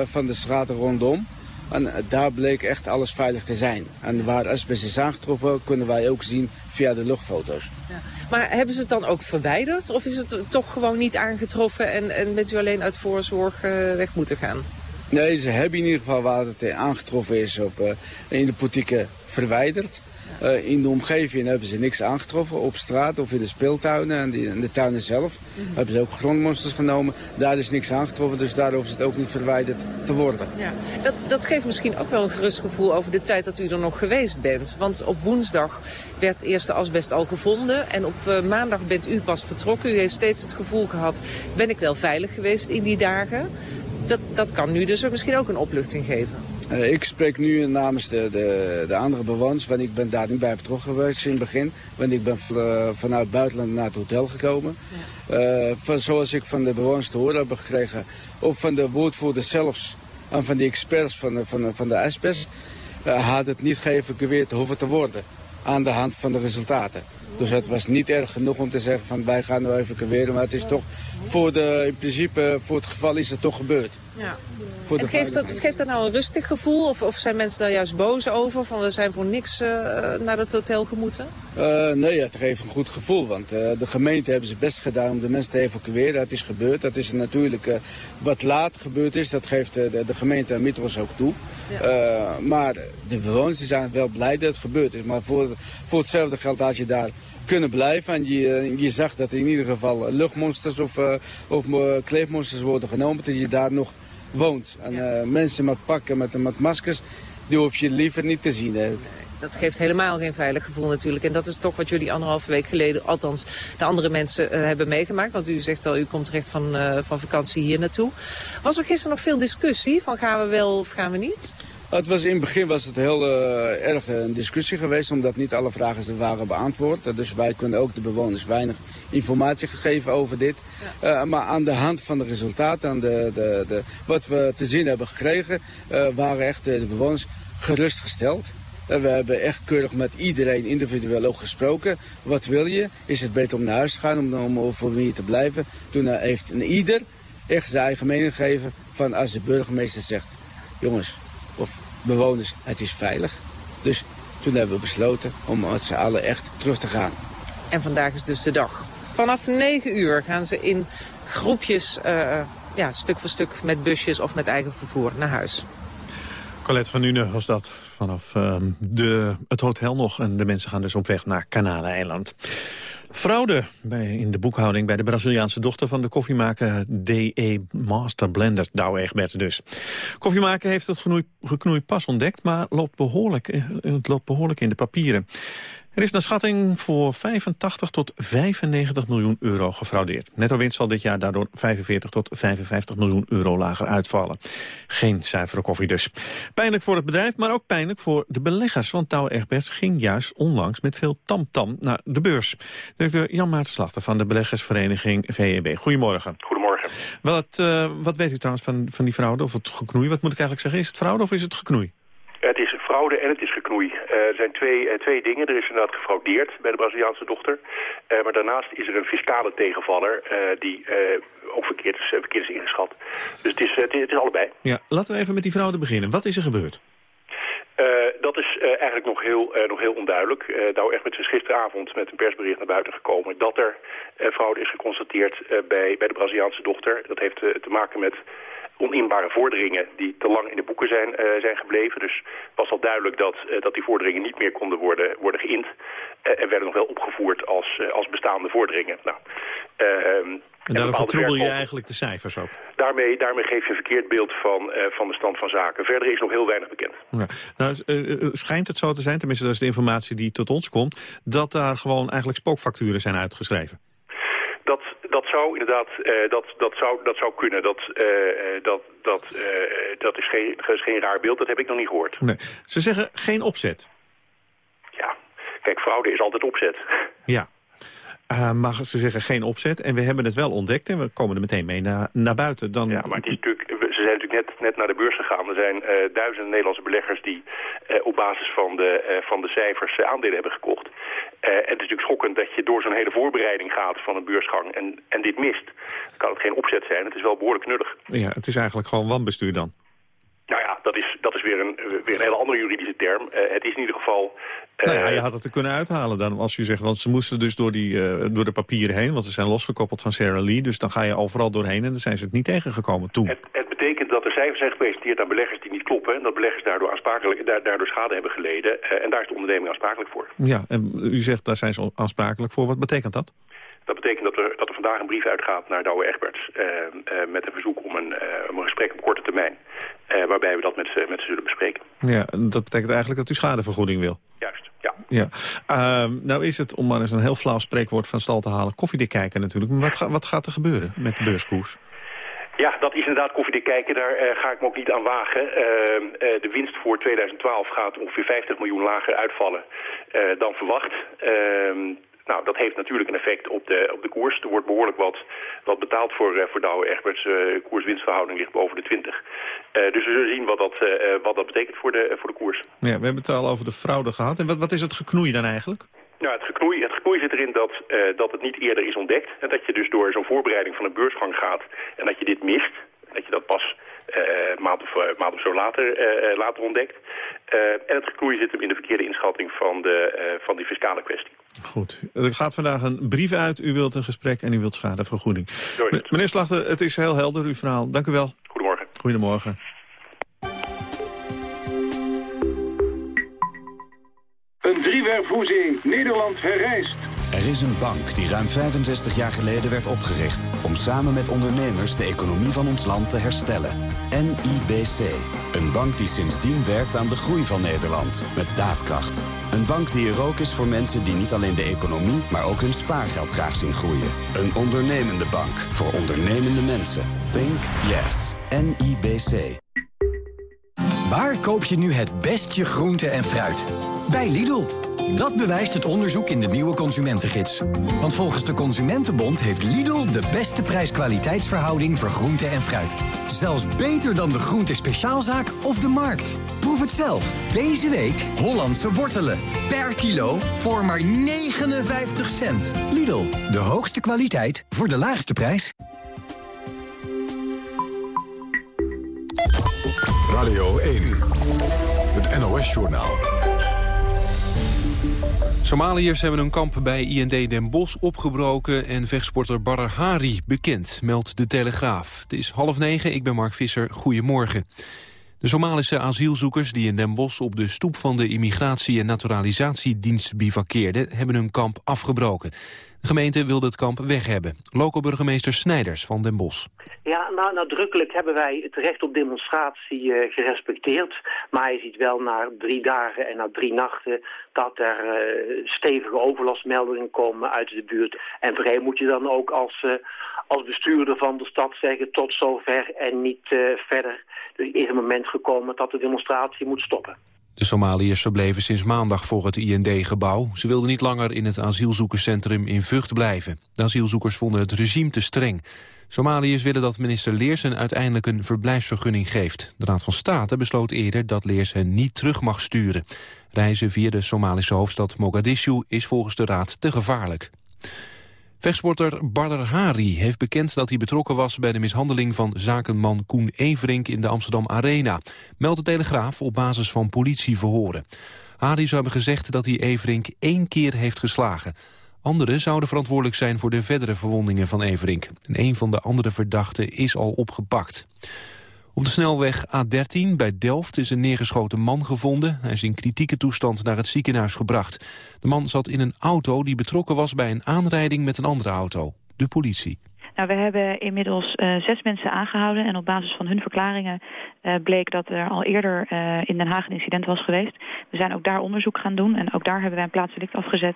van de straten rondom. En daar bleek echt alles veilig te zijn. En waar asbest is aangetroffen, kunnen wij ook zien via de luchtfoto's. Ja. Maar hebben ze het dan ook verwijderd? Of is het toch gewoon niet aangetroffen en, en bent u alleen uit voorzorg uh, weg moeten gaan? Nee, ze hebben in ieder geval waar het aangetroffen is op, uh, in de politieke verwijderd. Uh, in de omgeving hebben ze niks aangetroffen, op straat of in de speeltuinen en die, in de tuinen zelf. Mm -hmm. Hebben ze ook grondmonsters genomen. Daar is niks aangetroffen, dus daar hoeft het ook niet verwijderd te worden. Ja. Dat, dat geeft misschien ook wel een gerust gevoel over de tijd dat u er nog geweest bent. Want op woensdag werd eerst de asbest al gevonden en op uh, maandag bent u pas vertrokken. U heeft steeds het gevoel gehad, ben ik wel veilig geweest in die dagen? Dat, dat kan nu dus misschien ook een opluchting geven. Uh, ik spreek nu namens de, de, de, andere bewoners, want ik ben daar niet bij betrokken geweest in het begin. Want ik ben uh, vanuit het buitenland naar het hotel gekomen. Ja. Uh, van, zoals ik van de bewoners te horen heb gekregen, ook van de woordvoerder zelfs en van de experts van de, van, van de asbest, had het niet geëvacueerd hoeven te worden aan de hand van de resultaten. Dus het was niet erg genoeg om te zeggen van wij gaan nu evacueren. Maar het is toch voor de, in principe, voor het geval is het toch gebeurd. Ja. En geeft dat, geeft dat nou een rustig gevoel? Of, of zijn mensen daar juist boos over? Van we zijn voor niks uh, naar het hotel gemoeten? Uh, nee, het geeft een goed gevoel. Want uh, de gemeente hebben ze best gedaan om de mensen te evacueren. Dat is gebeurd. Dat is natuurlijk wat laat gebeurd is. Dat geeft de, de gemeente en Mitros ook toe. Ja. maar de bewoners zijn wel blij dat het gebeurd is. Maar voor, voor hetzelfde geld had je daar kunnen blijven. En je, je zag dat in ieder geval luchtmonsters of, of kleefmonsters worden genomen. Dat je daar nog woont. En uh, mensen met pakken, met, met maskers, die hoef je liever niet te zien. Hè. Dat geeft helemaal geen veilig gevoel natuurlijk. En dat is toch wat jullie anderhalve week geleden, althans de andere mensen, uh, hebben meegemaakt. Want u zegt al, u komt recht van, uh, van vakantie hier naartoe. Was er gisteren nog veel discussie van gaan we wel of gaan we niet? Het was, in het begin was het heel uh, erg een discussie geweest, omdat niet alle vragen waren beantwoord. Dus wij kunnen ook de bewoners weinig informatie gegeven over dit. Ja. Uh, maar aan de hand van de resultaten, aan de, de, de, wat we te zien hebben gekregen, uh, waren echt de bewoners gerustgesteld. we hebben echt keurig met iedereen individueel ook gesproken. Wat wil je? Is het beter om naar huis te gaan, om, om, om voor hier te blijven? Toen heeft een ieder echt zijn eigen mening gegeven van als de burgemeester zegt... jongens, of bewoners, het is veilig. Dus toen hebben we besloten om met z'n allen echt terug te gaan. En vandaag is dus de dag. Vanaf 9 uur gaan ze in groepjes, uh, ja, stuk voor stuk met busjes of met eigen vervoer naar huis. Colette van Nune was dat vanaf uh, de, het hotel nog. En de mensen gaan dus op weg naar Kanaleiland. Fraude bij, in de boekhouding bij de Braziliaanse dochter van de koffiemaker DE Master Blender, Douwe Egbert dus. Koffiemaker heeft het geknoei pas ontdekt, maar loopt behoorlijk, eh, het loopt behoorlijk in de papieren. Er is naar schatting voor 85 tot 95 miljoen euro gefraudeerd. Netto winst zal dit jaar daardoor 45 tot 55 miljoen euro lager uitvallen. Geen zuivere koffie dus. Pijnlijk voor het bedrijf, maar ook pijnlijk voor de beleggers. Want Douwe Egberts ging juist onlangs met veel tamtam -tam naar de beurs. Directeur Jan Maarten Slachter van de beleggersvereniging VEB. Goedemorgen. Goedemorgen. Wat, uh, wat weet u trouwens van, van die fraude of het geknoei? Wat moet ik eigenlijk zeggen? Is het fraude of is het geknoei? Het is fraude en het is geknoei. Uh, er zijn twee, uh, twee dingen. Er is inderdaad gefraudeerd bij de Braziliaanse dochter. Uh, maar daarnaast is er een fiscale tegenvaller die ook verkeerd is, verkeerd is ingeschat. Dus het is, het, is, het is allebei. Ja, laten we even met die fraude beginnen. Wat is er gebeurd? Uh, dat is uh, eigenlijk nog heel, uh, nog heel onduidelijk. Uh, Douwe Egberts is gisteravond met een persbericht naar buiten gekomen... dat er fraude is geconstateerd bij, bij de Braziliaanse dochter. Dat heeft te maken met oninbare vorderingen die te lang in de boeken zijn, uh, zijn gebleven. Dus was al duidelijk dat, uh, dat die vorderingen niet meer konden worden, worden geïnd. Uh, en werden nog wel opgevoerd als, als bestaande vorderingen. Nou, ehm, en daarom vertroebel je eigenlijk de cijfers ook? Daarmee, daarmee geef je een verkeerd beeld van, van de stand van zaken. Verder is nog heel weinig bekend. Ja. Nou, schijnt het zo te zijn, tenminste dat is de informatie die tot ons komt... dat daar gewoon eigenlijk spookfacturen zijn uitgeschreven? Dat, dat zou inderdaad, uh, dat, dat, zou, dat zou kunnen. Dat, uh, dat, dat, uh, dat is, geen, is geen raar beeld, dat heb ik nog niet gehoord. Nee. Ze zeggen geen opzet. Ja, kijk, fraude is altijd opzet. Ja, uh, maar ze zeggen geen opzet. En we hebben het wel ontdekt en we komen er meteen mee naar, naar buiten. Dan... Ja, maar het is natuurlijk, ze zijn natuurlijk net, net naar de beurs gegaan. Er zijn uh, duizenden Nederlandse beleggers die uh, op basis van de, van de cijfers aandelen hebben gekocht. en het is natuurlijk schokkend dat je door zo'n hele voorbereiding gaat van een beursgang en, en dit mist. Dan kan het geen opzet zijn. Het is wel behoorlijk knullig. Ja, het is eigenlijk gewoon wanbestuur dan. Nou ja, dat is, dat is weer, een, weer een hele andere juridische term. Uh, het is in ieder geval... Nou ja, je had het er kunnen uithalen dan, als je zegt... want ze moesten dus door, die, uh, door de papieren heen... want ze zijn losgekoppeld van Sarah Lee... dus dan ga je overal doorheen en dan zijn ze het niet tegengekomen toen. Het, het betekent dat er cijfers zijn gepresenteerd aan beleggers die niet kloppen... en dat beleggers daardoor, aansprakelijk, daardoor schade hebben geleden... en daar is de onderneming aansprakelijk voor. Ja, en u zegt daar zijn ze aansprakelijk voor. Wat betekent dat? Dat betekent dat er, dat er vandaag een brief uitgaat naar Douwe Egberts... Uh, uh, met een verzoek om een, om een gesprek op korte termijn. waarbij we dat met ze, met ze zullen bespreken. Ja, dat betekent eigenlijk dat u schadevergoeding wil. Juist, ja. ja. nou is het, om maar eens een heel flauw spreekwoord van stal te halen... koffiedik kijken natuurlijk. Maar wat, wat gaat er gebeuren met de beurskoers? Ja, dat is inderdaad koffiedik kijken. Daar ga ik me ook niet aan wagen. de winst voor 2012 gaat ongeveer 50 miljoen lager uitvallen dan verwacht. Nou, dat heeft natuurlijk een effect op de, op de koers. Er wordt behoorlijk wat, wat betaald voor, uh, voor Douwe Egberts. Uh, koers-winstverhouding ligt boven de 20. Uh, dus we zullen zien wat dat, wat dat betekent voor de, voor de koers. Ja, we hebben het al over de fraude gehad. En wat, wat is het geknoei dan eigenlijk? Nou, het geknoei, het geknoei zit erin dat, dat het niet eerder is ontdekt. En dat je dus door zo'n voorbereiding van een beursgang gaat en dat je dit mist. Dat je dat pas maand, of, maand of zo later, later ontdekt. en het geknoei zit hem in de verkeerde inschatting van, de, van die fiscale kwestie. Goed. Er gaat vandaag een brief uit. U wilt een gesprek en u wilt schadevergoeding. Meneer Slachter, het is heel helder, uw verhaal. Dank u wel. Goedemorgen. Goedemorgen. Een driewerfhoezing. Nederland herrijst. Er is een bank die ruim 65 jaar geleden werd opgericht... om samen met ondernemers de economie van ons land te herstellen. NIBC. Een bank die sindsdien werkt aan de groei van Nederland. Met daadkracht. Een bank die er ook is voor mensen die niet alleen de economie... maar ook hun spaargeld graag zien groeien. Een ondernemende bank voor ondernemende mensen. Think yes. NIBC. Waar koop je nu het beste groente en fruit? Bij Lidl. Dat bewijst het onderzoek in de nieuwe consumentengids. Want volgens de Consumentenbond heeft Lidl de beste prijs-kwaliteitsverhouding voor groente en fruit. Zelfs beter dan de groente speciaalzaak of de markt. Proef het zelf. Deze week Hollandse wortelen. Per kilo voor maar 59 cent. Lidl, de hoogste kwaliteit voor de laagste prijs. Radio 1, het NOS-journaal. Somaliërs hebben een kamp bij IND Den Bosch opgebroken... en vechtsporter Badr Hari bekend, meldt De Telegraaf. Het is half negen, ik ben Mark Visser, goedemorgen. De Somalische asielzoekers die in Den Bosch op de stoep van de Immigratie- en Naturalisatiedienst bivakkeerden, hebben hun kamp afgebroken. Gemeente wilde het kamp weg hebben. Loco-burgemeester Snijders van Den Bosch. Ja, nou, nadrukkelijk hebben wij het recht op demonstratie uh, gerespecteerd. Maar je ziet wel na drie dagen en na drie nachten dat er uh, stevige overlastmeldingen komen uit de buurt. En voor moet je dan ook als, uh, als bestuurder van de stad zeggen tot zover en niet verder. Dus is een moment gekomen dat de demonstratie moet stoppen. De Somaliërs verbleven sinds maandag voor het IND-gebouw. Ze wilden niet langer in het asielzoekerscentrum in Vught blijven. De asielzoekers vonden het regime te streng. Somaliërs willen dat minister Leers hen uiteindelijk een verblijfsvergunning geeft. De Raad van State besloot eerder dat Leers hen niet terug mag sturen. Reizen via de Somalische hoofdstad Mogadishu is volgens de Raad te gevaarlijk. Vechtsporter Badr Hari heeft bekend dat hij betrokken was bij de mishandeling van zakenman Koen Everink in de Amsterdam Arena. Meldt de Telegraaf op basis van politieverhoren. Hari zou hebben gezegd dat hij Everink één keer heeft geslagen. Anderen zouden verantwoordelijk zijn voor de verdere verwondingen van Everink. En een van de andere verdachten is al opgepakt. Op de snelweg A13 bij Delft is een neergeschoten man gevonden. Hij is in kritieke toestand naar het ziekenhuis gebracht. De man zat in een auto die betrokken was bij een aanrijding met een andere auto. De politie. Nou, we hebben inmiddels uh, zes mensen aangehouden en op basis van hun verklaringen uh, bleek dat er al eerder uh, in Den Haag een incident was geweest. We zijn ook daar onderzoek gaan doen en ook daar hebben wij een plaatsdelict afgezet.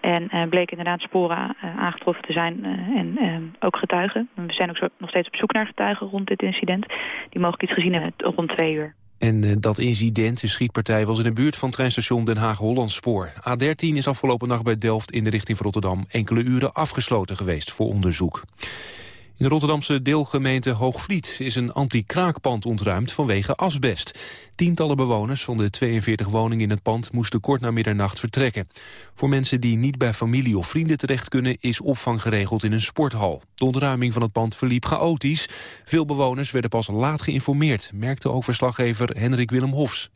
En bleek inderdaad sporen aangetroffen te zijn en ook getuigen. We zijn ook nog steeds op zoek naar getuigen rond dit incident. Die mogelijk iets gezien hebben rond twee uur. En uh, dat incident, de schietpartij, was in de buurt van treinstation Den Haag-Hollandspoor. A13 is afgelopen nacht bij Delft in de richting van Rotterdam enkele uren afgesloten geweest voor onderzoek. In de Rotterdamse deelgemeente Hoogvliet is een anti-kraakpand ontruimd vanwege asbest. Tientallen bewoners van de 42 woningen in het pand moesten kort na middernacht vertrekken. Voor mensen die niet bij familie of vrienden terecht kunnen is opvang geregeld in een sporthal. De ontruiming van het pand verliep chaotisch. Veel bewoners werden pas laat geïnformeerd, merkte ook verslaggever Henrik Willem Hofs.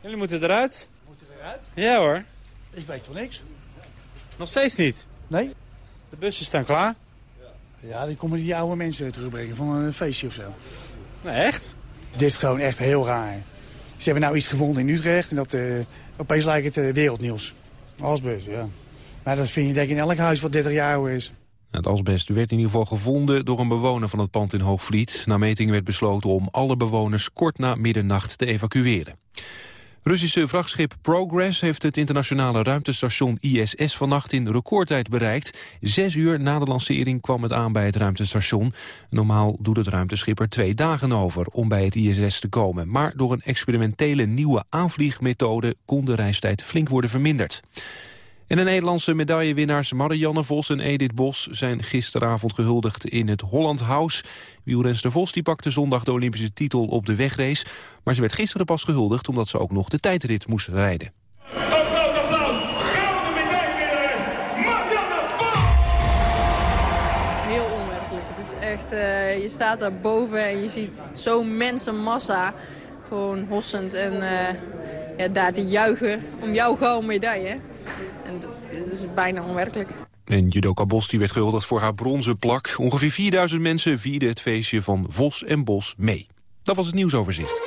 Jullie moeten eruit. Moeten we eruit? Ja hoor. Ik weet van niks. Nog steeds niet? Nee. De bussen staan klaar. Ja, die komen die oude mensen terugbrengen van een feestje of zo. Nee, echt? Dit is gewoon echt heel raar. Ze hebben nou iets gevonden in Utrecht en dat uh, opeens lijkt het uh, wereldnieuws. Asbest, ja. Maar dat vind je denk ik in elk huis wat 30 jaar oud is. Het asbest werd in ieder geval gevonden door een bewoner van het pand in Hoogvliet. Na meting werd besloten om alle bewoners kort na middernacht te evacueren. Russische vrachtschip Progress heeft het internationale ruimtestation ISS vannacht in recordtijd bereikt. Zes uur na de lancering kwam het aan bij het ruimtestation. Normaal doet het ruimteschip er twee dagen over om bij het ISS te komen. Maar door een experimentele nieuwe aanvliegmethode kon de reistijd flink worden verminderd. En de Nederlandse medaillewinnaars Marianne Vos en Edith Bos... zijn gisteravond gehuldigd in het Holland House. Wielrenster Vos die pakte zondag de Olympische titel op de wegrace. Maar ze werd gisteren pas gehuldigd omdat ze ook nog de tijdrit moest rijden. Heel onwerkelijk. Het is echt, uh, je staat daar boven en je ziet zo'n mensenmassa gewoon hossend en uh, ja, daar te juichen om jouw gouden medaille. En dat, is bijna onwerkelijk. En judoka Bos die werd gehuldigd voor haar bronzen plak. Ongeveer 4000 mensen vierden het feestje van Vos en Bos mee. Dat was het nieuwsoverzicht.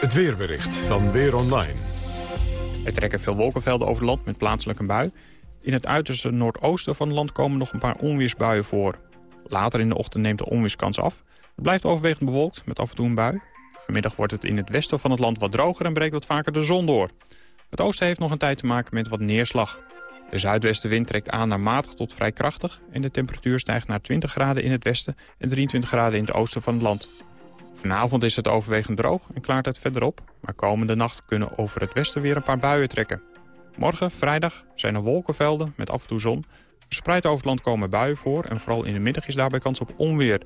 Het weerbericht van Weer Online. Er trekken veel wolkenvelden over het land met plaatselijk een bui. In het uiterste noordoosten van het land komen nog een paar onweersbuien voor. Later in de ochtend neemt de onweerskans af. Het blijft overwegend bewolkt met af en toe een bui. Vanmiddag wordt het in het westen van het land wat droger en breekt wat vaker de zon door. Het oosten heeft nog een tijd te maken met wat neerslag. De zuidwestenwind trekt aan naar matig tot vrij krachtig... en de temperatuur stijgt naar 20 graden in het westen en 23 graden in het oosten van het land. Vanavond is het overwegend droog en klaart het verder op... maar komende nacht kunnen over het westen weer een paar buien trekken. Morgen, vrijdag, zijn er wolkenvelden met af en toe zon. Verspreid over het land komen buien voor... en vooral in de middag is daarbij kans op onweer.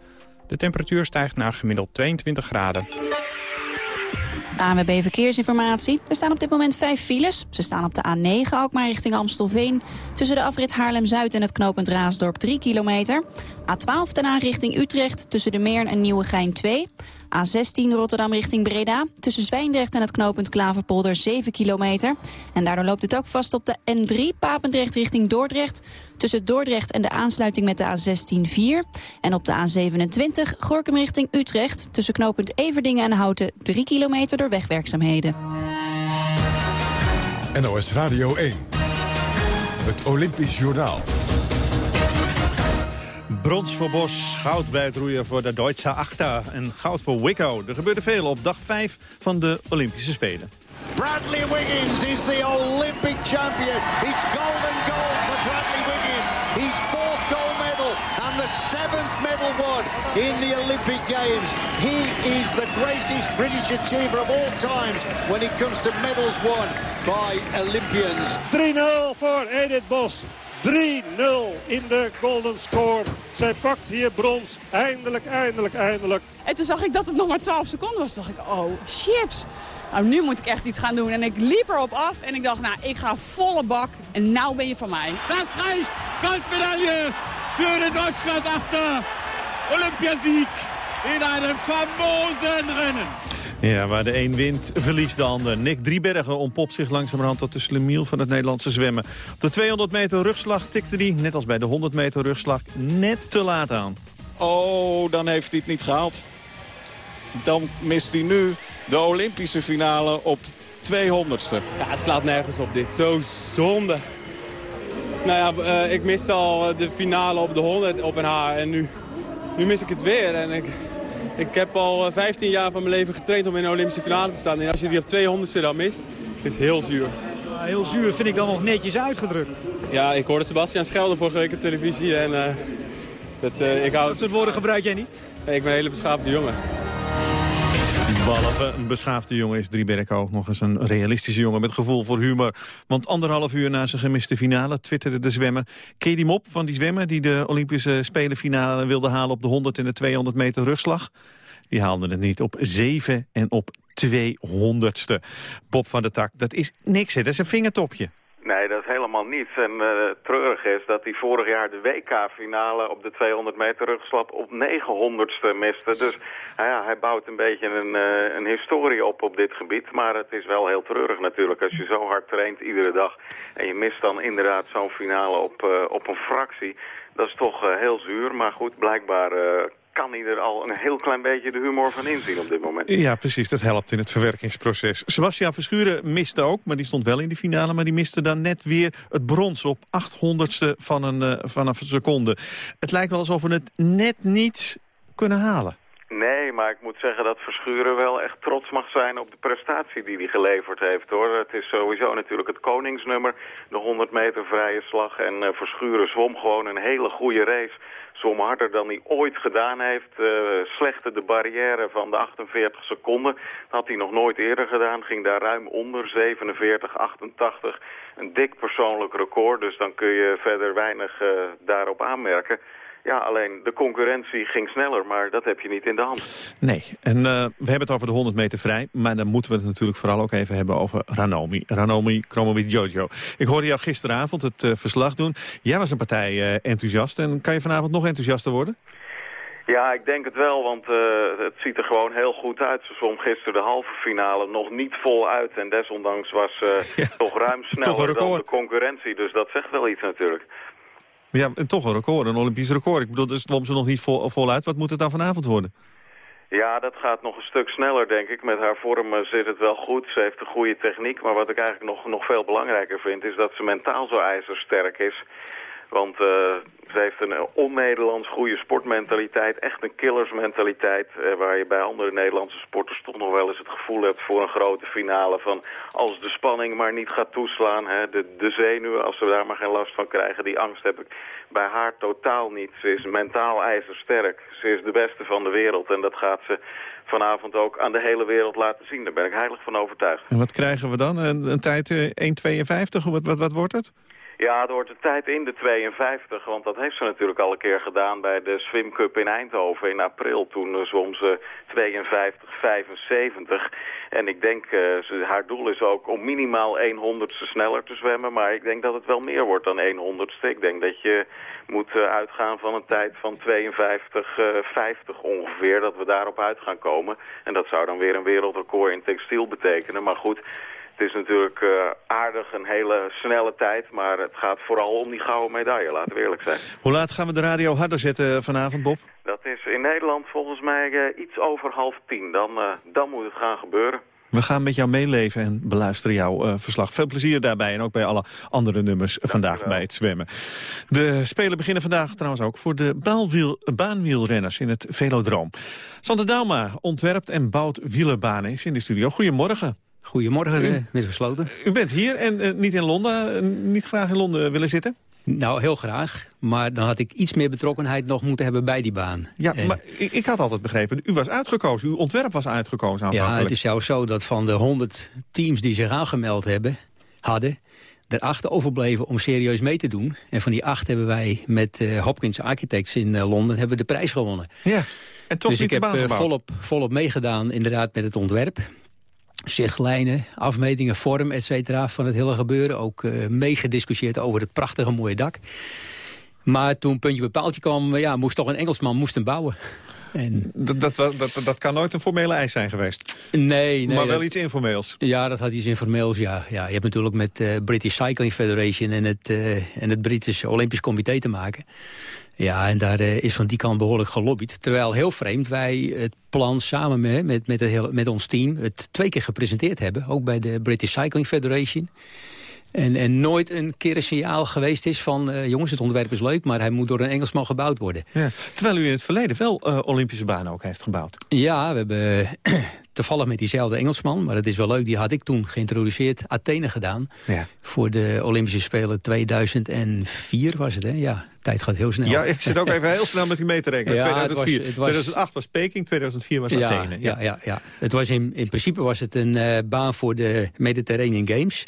De temperatuur stijgt naar gemiddeld 22 graden. ANWB Verkeersinformatie. Er staan op dit moment vijf files. Ze staan op de A9, Alkmaar richting Amstelveen. Tussen de afrit Haarlem-Zuid en het knooppunt Raasdorp 3 kilometer. A12 daarna richting Utrecht tussen de Meern en Nieuwegein 2. A16 Rotterdam richting Breda. Tussen Zwijndrecht en het knooppunt Klaverpolder 7 kilometer. En daardoor loopt het ook vast op de N3 Papendrecht richting Dordrecht. Tussen Dordrecht en de aansluiting met de A16 4. En op de A27 Gorkum richting Utrecht. Tussen knooppunt Everdingen en Houten 3 kilometer door wegwerkzaamheden. NOS Radio 1. Het Olympisch Journaal. Brons voor Bos, goud bij het roeien voor de Duitse Achter en goud voor Wicco. Er gebeurde veel op dag 5 van de Olympische Spelen. Bradley Wiggins is the Olympic champion. It's golden gold for Bradley Wiggins. He's fourth gold medal and the seventh medal won in the Olympic Games. He is the greatest British achiever of all times when it comes to medals won by Olympians. 3-0 voor Edith Bos. 3-0 in de golden score. Zij pakt hier brons. Eindelijk, eindelijk, eindelijk. En toen zag ik dat het nog maar 12 seconden was. Toen dacht ik, oh, chips. Nou, nu moet ik echt iets gaan doen. En ik liep erop af en ik dacht, nou, ik ga volle bak. En nou ben je van mij. Dat reicht. Goldmedaille voor de Duitsland achter. Olympiasieg in een famosen rennen. Ja, waar de een wint, verliest de ander. Nick Driebergen ontpopt zich langzamerhand tot de slemiel van het Nederlandse zwemmen. Op de 200 meter rugslag tikte hij, net als bij de 100 meter rugslag, net te laat aan. Oh, dan heeft hij het niet gehaald. Dan mist hij nu de Olympische finale op 200ste. Ja, het slaat nergens op dit. Zo zonde. Nou ja, uh, ik miste al de finale op de 100 op een haar en nu, nu mis ik het weer. En ik, ik heb al 15 jaar van mijn leven getraind om in de Olympische finale te staan. En als je die op 200ste dan mist, is het heel zuur. Ja, heel zuur vind ik dan nog netjes uitgedrukt. Ja, ik hoorde Sebastian schelden vorige week op televisie. En, uh, dat, uh, ik hou... dat soort woorden gebruik jij niet? Nee, ik ben een hele beschaafde jongen. Een beschaafde jongen is Drieberk ook nog eens een realistische jongen met gevoel voor humor. Want anderhalf uur na zijn gemiste finale twitterde de zwemmer... Die mop van die zwemmer die de Olympische Spelenfinale wilde halen... op de 100 en de 200 meter rugslag? Die haalde het niet op 7 en op 200ste. Bob van der Tak, dat is niks, hè? dat is een vingertopje. Nee, dat is helemaal niets. En uh, treurig is dat hij vorig jaar de WK-finale op de 200 meter rugslag op 900ste miste. Dus nou ja, hij bouwt een beetje een, uh, een historie op op dit gebied. Maar het is wel heel treurig natuurlijk als je zo hard traint iedere dag. En je mist dan inderdaad zo'n finale op, uh, op een fractie. Dat is toch heel zuur. Maar goed, blijkbaar kan hij er al een heel klein beetje de humor van inzien op dit moment. Ja, precies. Dat helpt in het verwerkingsproces. Sebastian Verschuren miste ook, maar die stond wel in de finale... maar die miste dan net weer het brons op 800ste van een, uh, van een seconde. Het lijkt wel alsof we het net niet kunnen halen. Nee, maar ik moet zeggen dat Verschuren wel echt trots mag zijn op de prestatie die hij geleverd heeft. hoor. Het is sowieso natuurlijk het koningsnummer, de 100 meter vrije slag. En uh, Verschuren zwom gewoon een hele goede race zwom harder dan hij ooit gedaan heeft. Uh, slechte de barrière van de 48 seconden. Dat had hij nog nooit eerder gedaan. Ging daar ruim onder, 47, 88. Een dik persoonlijk record, dus dan kun je verder weinig uh, daarop aanmerken. Ja, alleen de concurrentie ging sneller, maar dat heb je niet in de hand. Nee, en uh, we hebben het over de 100 meter vrij... maar dan moeten we het natuurlijk vooral ook even hebben over Ranomi. Ranomi Kromowit Jojo. Ik hoorde jou gisteravond het uh, verslag doen. Jij was een partij uh, enthousiast en kan je vanavond nog enthousiaster worden? Ja, ik denk het wel, want uh, het ziet er gewoon heel goed uit. Ze zwom gisteren de halve finale nog niet vol uit. En desondanks was uh, ja, toch ruim sneller toch dan de concurrentie. Dus dat zegt wel iets natuurlijk. Ja, en toch een record, een Olympisch record. Ik bedoel, dus zwom ze nog niet vol, voluit. Wat moet het dan vanavond worden? Ja, dat gaat nog een stuk sneller, denk ik. Met haar vorm zit het wel goed. Ze heeft een goede techniek. Maar wat ik eigenlijk nog, nog veel belangrijker vind... is dat ze mentaal zo ijzersterk is. Want uh, ze heeft een on-Nederlands goede sportmentaliteit. Echt een killersmentaliteit. Uh, waar je bij andere Nederlandse sporters toch nog wel eens het gevoel hebt voor een grote finale. Van als de spanning maar niet gaat toeslaan. Hè, de, de zenuwen, als we daar maar geen last van krijgen. Die angst heb ik bij haar totaal niet. Ze is mentaal ijzersterk. Ze is de beste van de wereld. En dat gaat ze vanavond ook aan de hele wereld laten zien. Daar ben ik heilig van overtuigd. En wat krijgen we dan? Een, een tijd uh, 1,52? Wat, wat, wat wordt het? Ja, er wordt de tijd in de 52, want dat heeft ze natuurlijk al een keer gedaan bij de Swim Cup in Eindhoven in april. Toen uh, zwom ze 52, 75. En ik denk, ze, haar doel is ook om minimaal 100ste sneller te zwemmen, maar ik denk dat het wel meer wordt dan 100ste. Ik denk dat je moet uh, uitgaan van een tijd van 52, 50 ongeveer, dat we daarop uit gaan komen. En dat zou dan weer een wereldrecord in textiel betekenen, maar goed... Het is natuurlijk uh, aardig, een hele snelle tijd, maar het gaat vooral om die gouden medaille, laten we eerlijk zijn. Hoe laat gaan we de radio harder zetten vanavond, Bob? Dat is in Nederland volgens mij uh, iets over half tien. Dan, uh, dan moet het gaan gebeuren. We gaan met jou meeleven en beluisteren jouw verslag. Veel plezier daarbij en ook bij alle andere nummers Dank vandaag bij het zwemmen. De Spelen beginnen vandaag trouwens ook voor de baanwielrenners in het Velodroom. Sander Dauma ontwerpt en bouwt wielerbanen is in de studio. Goedemorgen. Goedemorgen, u, meneer Versloten. U bent hier en uh, niet in Londen, uh, niet graag in Londen willen zitten? Nou, heel graag. Maar dan had ik iets meer betrokkenheid nog moeten hebben bij die baan. Ja, en... maar ik, ik, had altijd begrepen, u was uitgekozen, uw ontwerp was uitgekozen Ja, het is jou zo dat van de 100 teams die zich aangemeld hebben, hadden, er acht overbleven om serieus mee te doen. En van die acht hebben wij met uh, Hopkins Architects in Londen hebben de prijs gewonnen. Ja, en toch dus niet ik heb uh, volop, volop meegedaan inderdaad met het ontwerp zichtlijnen, afmetingen, vorm, et cetera, van het hele gebeuren. Ook uh, meegediscussieerd over het prachtige mooie dak. Maar toen puntje bij paaltje kwam, ja, moest toch een Engelsman moest hem bouwen. En... Dat, dat, dat, dat, kan nooit een formele eis zijn geweest? Nee. nee maar wel iets informeels? Ja, dat had iets informeels, ja. ja je hebt natuurlijk met de uh, British Cycling Federation... en het, uh, en het Britisch Olympisch Comité te maken. Ja, en daar uh, is van die kant behoorlijk gelobbyd. Terwijl, heel vreemd, wij het plan samen met, met, met, het hele, met ons team... het twee keer gepresenteerd hebben, ook bij de British Cycling Federation... En, en nooit een keer een signaal geweest is van... Uh, jongens, het ontwerp is leuk, maar hij moet door een Engelsman gebouwd worden. Ja, terwijl u in het verleden wel uh, Olympische banen ook heeft gebouwd. Ja, we hebben toevallig met diezelfde Engelsman... maar dat is wel leuk, die had ik toen geïntroduceerd Athene gedaan... Ja. voor de Olympische Spelen 2004 was het, hè? Ja, de tijd gaat heel snel. Ja, ik zit ook even heel snel met u mee te rekenen. Ja, 2004. het was, het was... 2008 was Peking, 2004 was ja, Athene. Ja, ja, ja. Het was in, in principe was het een uh, baan voor de Mediterranean Games...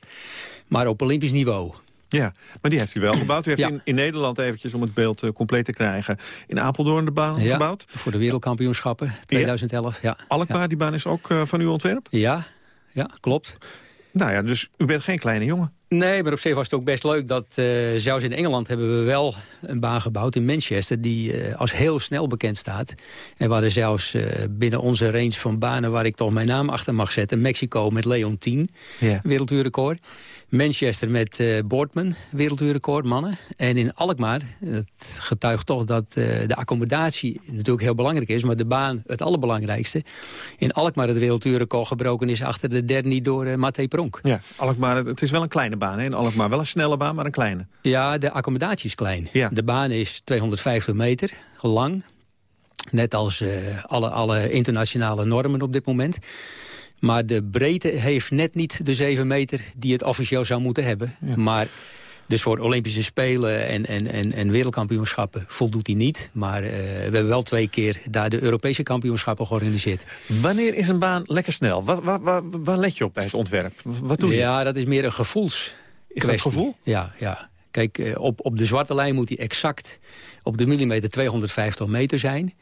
maar op Olympisch niveau. Ja, maar die heeft u wel gebouwd. U heeft ja. in, in, Nederland eventjes, om het beeld uh, compleet te krijgen... in Apeldoorn de baan ja, gebouwd. voor de wereldkampioenschappen 2011. Ja. Alkmaar, die baan is ook uh, van uw ontwerp? Ja, ja, klopt. Nou ja, dus u bent geen kleine jongen. Nee, maar op zich was het ook best leuk dat uh, zelfs in Engeland hebben we wel een baan gebouwd in Manchester die uh, als heel snel bekend staat. En waar er zelfs uh, binnen onze range van banen waar ik toch mijn naam achter mag zetten. Mexico met Leon 10, ja. Werelduurrecord. Manchester met uh, Boardman, mannen. En in Alkmaar, het getuigt toch dat uh, de accommodatie natuurlijk heel belangrijk is... maar de baan het allerbelangrijkste. In Alkmaar het wereldduurrecord gebroken is achter de derde door uh, Matthé Pronk. Ja, Alkmaar, het is wel een kleine baan, hè? In Alkmaar wel een snelle baan, maar een kleine. Ja, de accommodatie is klein. Ja. De baan is 250 meter lang. Net als alle, alle internationale normen op dit moment. Maar de breedte heeft net niet de 7 meter die het officieel zou moeten hebben. Ja. Maar dus voor Olympische Spelen en, en, en, en wereldkampioenschappen voldoet hij niet. Maar uh, we hebben wel twee keer daar de Europese kampioenschappen georganiseerd. Wanneer is een baan lekker snel? Waar, waar, waar, waar let je op bij het ontwerp? Wat doe je? Ja, dat is meer een gevoels. Is dat gevoel? Ja, ja. Kijk, uh, op, op de zwarte lijn moet hij exact op de millimeter 250 meter zijn.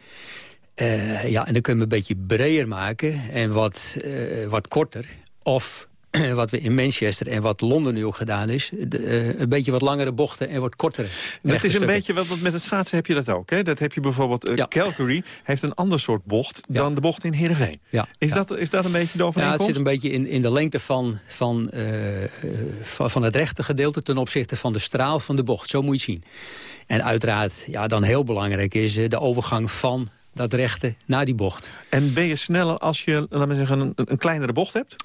Uh, ja, en dan kunnen we een beetje breder maken en wat, uh, wat korter. Of wat we in Manchester en wat Londen nu ook gedaan is... De, uh, een beetje wat langere bochten en wat kortere Dat is een beetje, wat, met het schaatsen heb je dat ook. Hè? Dat heb je bijvoorbeeld, uh, ja. Calgary heeft een ander soort bocht... Ja. dan de bocht in Heerenveen. Ja. Is, Dat, is dat een beetje de overeenkomst? Ja, het zit een beetje in, in de lengte van, van, uh, van, van het rechte gedeelte... ten opzichte van de straal van de bocht. Zo moet je het zien. En uiteraard, ja, dan heel belangrijk is de overgang van dat rechte naar die bocht. En ben je sneller als je, laten we zeggen, een, een kleinere bocht hebt?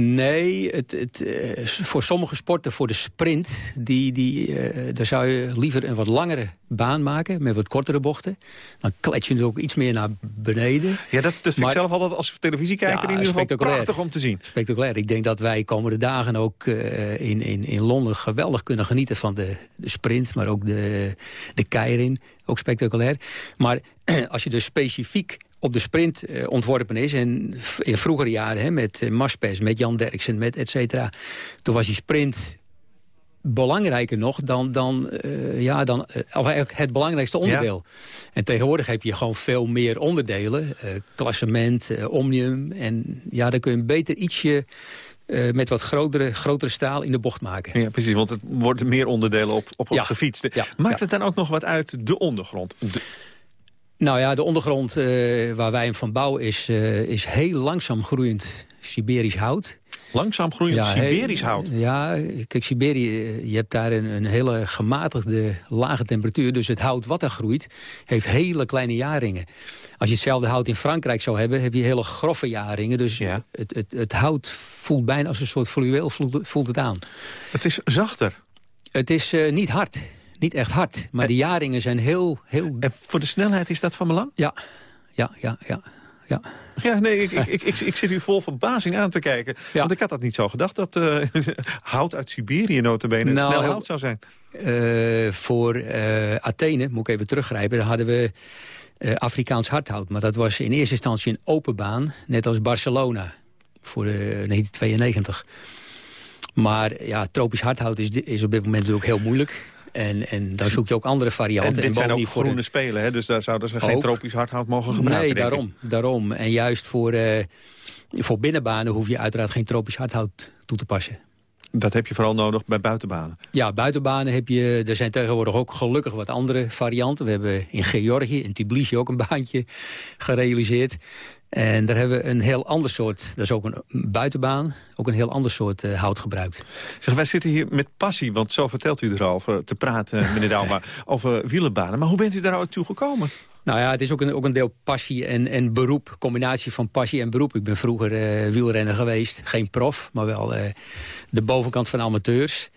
Nee, het, het, uh, voor sommige sporten, voor de sprint... Die, die, uh, daar zou je liever een wat langere baan maken... met wat kortere bochten. Dan klets je natuurlijk iets meer naar beneden. Ja, dat, dat vind maar, ik zelf altijd als televisiekijker ja, in ieder geval prachtig om te zien. Spectaculair. Ik denk dat wij komende dagen ook uh, in, in, in Londen... geweldig kunnen genieten van de, de sprint, maar ook de, de keirin. Ook spectaculair. Maar als je dus specifiek op de sprint uh, ontworpen is. En in vroegere jaren hè, met uh, met Jan Derksen, met et cetera. Toen was die sprint belangrijker nog dan, dan, uh, ja, dan of eigenlijk het belangrijkste onderdeel. En tegenwoordig heb je gewoon veel meer onderdelen. Klassement, omnium. En ja, dan kun je beter ietsje uh, met wat grotere, grotere staal in de bocht maken. Ja, precies, want het worden meer onderdelen op, op het gefietst. Ja, Maakt het dan ook nog wat uit de ondergrond? De... Nou ja, de ondergrond uh, waar wij hem van bouwen is, uh, is heel langzaam groeiend Siberisch hout. Langzaam groeiend ja, Siberisch hout? Ja, kijk, Siberië, je hebt daar een, een, hele gematigde lage temperatuur. Dus het hout wat er groeit, heeft hele kleine jaringen. Als je hetzelfde hout in Frankrijk zou hebben, heb je hele grove jaringen. Dus ja. het, het, het hout voelt bijna als een soort fluweel, voelt, voelt het aan. Het is zachter? Het is uh, niet hard. Niet echt hard, maar en, de jaringen zijn heel, heel... En voor de snelheid is dat van belang? Ja, ja, ja, ja. Ja, ja nee, ik, ik, ik, ik, zit u vol verbazing aan te kijken. Ja. Want ik had dat niet zo gedacht, dat uh, hout uit Siberië notabene nou, snel hout zou zijn. Uh, voor uh, Athene, moet ik even teruggrijpen, daar hadden we Afrikaans hardhout. Maar dat was in eerste instantie een open baan, net als Barcelona, voor de 1992. Maar ja, tropisch hardhout is, is op dit moment natuurlijk heel moeilijk. En, en daar zoek je ook andere varianten. En dit zijn ook groene de... spelen, hè? dus daar zouden ze geen ook. tropisch hardhout mogen gebruiken. Nee, daarom, daarom. En juist voor, uh, voor binnenbanen hoef je uiteraard geen tropisch hardhout toe te passen. Dat heb je vooral nodig bij buitenbanen? Ja, buitenbanen heb je... Er zijn tegenwoordig ook gelukkig wat andere varianten. We hebben in Georgië, in Tbilisi ook een baantje gerealiseerd. En daar hebben we een heel ander soort, dat is ook een buitenbaan, ook een heel ander soort uh, hout gebruikt. Zeg, wij zitten hier met passie, want zo vertelt u erover te praten, meneer Dauma, over wielenbanen. Maar hoe bent u daar ooit toe gekomen? Nou ja, het is ook een, ook een deel passie en, en beroep. Combinatie van passie en beroep. Ik ben vroeger uh, wielrenner geweest. Geen prof, maar wel uh, de bovenkant van amateurs.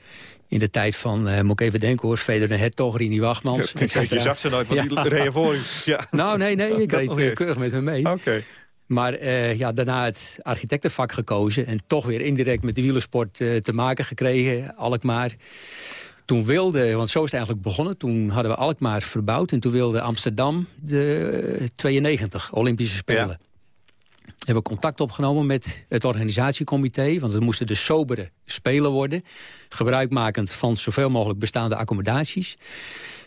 In de tijd van, uh, moet ik even denken hoor, Federer Hertog, Rini Wachmans. Ja, je zag ze nooit, want ja. die reden voor u. Ja. Nou, nee, nee, ik reed keurig met hem mee. Oké. Okay. Maar uh, ja, daarna het architectenvak gekozen... en toch weer indirect met de wielersport te maken gekregen, Alkmaar. Toen wilde, want zo is het eigenlijk begonnen... toen hadden we Alkmaar verbouwd... en toen wilde Amsterdam de 92 Olympische Spelen. Ja hebben we contact opgenomen met het organisatiecomité. Want het moesten dus sobere spelen worden. Gebruikmakend van zoveel mogelijk bestaande accommodaties.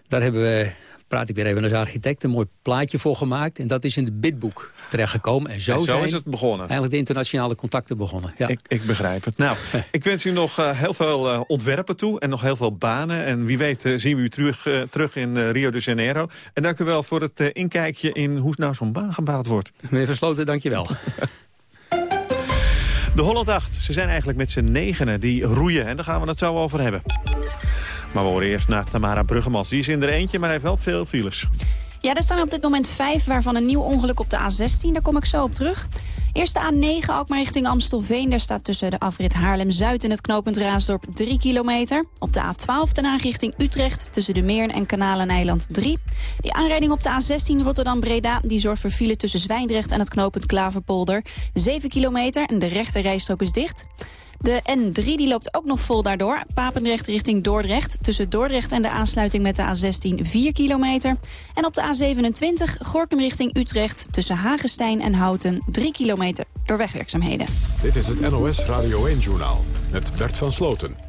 Daar hebben we, praat ik weer even als architect, een mooi plaatje voor gemaakt. En dat is in het bidboek terechtgekomen. En zo, en zo zijn is het begonnen. Eigenlijk de internationale contacten begonnen. Ja. Ik, ik begrijp het. Nou, ik wens u nog uh, heel veel uh, ontwerpen toe en nog heel veel banen. En wie weet uh, zien we u terug, terug in Rio de Janeiro. En dank u wel voor het inkijkje in hoe nou zo'n baan gebouwd wordt. Meneer Versloten, dank je wel. De Holland 8, ze zijn eigenlijk met z'n negenen die roeien. En daar gaan we het zo over hebben. Maar we horen eerst naar Tamara Bruggemans. Die is in er eentje, maar hij heeft wel veel files. Ja, er staan op dit moment vijf, waarvan een nieuw ongeluk op de A16. Daar kom ik zo op terug. Eerst de A9, Alkmaar richting Amstelveen. Daar staat tussen de afrit Haarlem-Zuid en het knooppunt Raasdorp 3 kilometer. Op de A12 ten Haag richting Utrecht tussen de Meern en Kanaleneiland 3. Die aanrijding op de A16 Rotterdam-Breda... die zorgt voor file tussen Zwijndrecht en het knooppunt Klaverpolder. 7 kilometer en de rechte rijstrook is dicht. De N3 die loopt ook nog vol daardoor. Papendrecht richting Dordrecht. Tussen Dordrecht en de aansluiting met de A16 4 kilometer. En op de A27 Gorkum richting Utrecht. Tussen Hagestein en Houten 3 kilometer door wegwerkzaamheden. Dit is het NOS Radio 1-journaal met Bert van Sloten.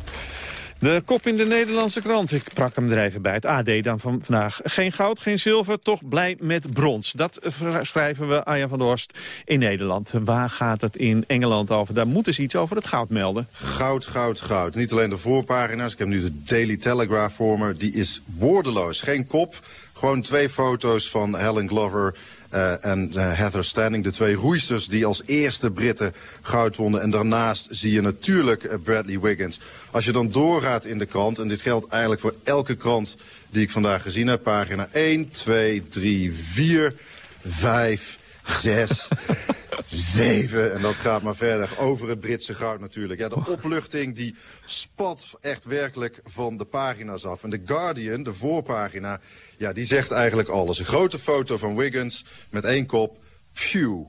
De kop in de Nederlandse krant. Ik prak hem er even bij. Het AD dan van vandaag. Geen goud, geen zilver, toch blij met brons. Dat schrijven we Arjan van der Horst in Nederland. Waar gaat het in Engeland over? Daar moeten ze iets over het goud melden. Goud, goud, goud. Niet alleen de voorpagina's. Ik heb nu de Daily Telegraph voor me. Die is woordeloos. Geen kop. Gewoon twee foto's van Helen Glover en uh, Heather Standing, de twee roeisters die als eerste Britten goud wonnen. En daarnaast zie je natuurlijk uh, Bradley Wiggins. Als je dan doorgaat in de krant, en dit geldt eigenlijk voor elke krant die ik vandaag gezien heb. Pagina 1, 2, 3, 4, 5, 6... Zeven. En dat gaat maar verder over het Britse goud natuurlijk. Ja, de opluchting die spat echt werkelijk van de pagina's af. En The Guardian, de voorpagina, ja, die zegt eigenlijk alles. Een grote foto van Wiggins met één kop. Phew.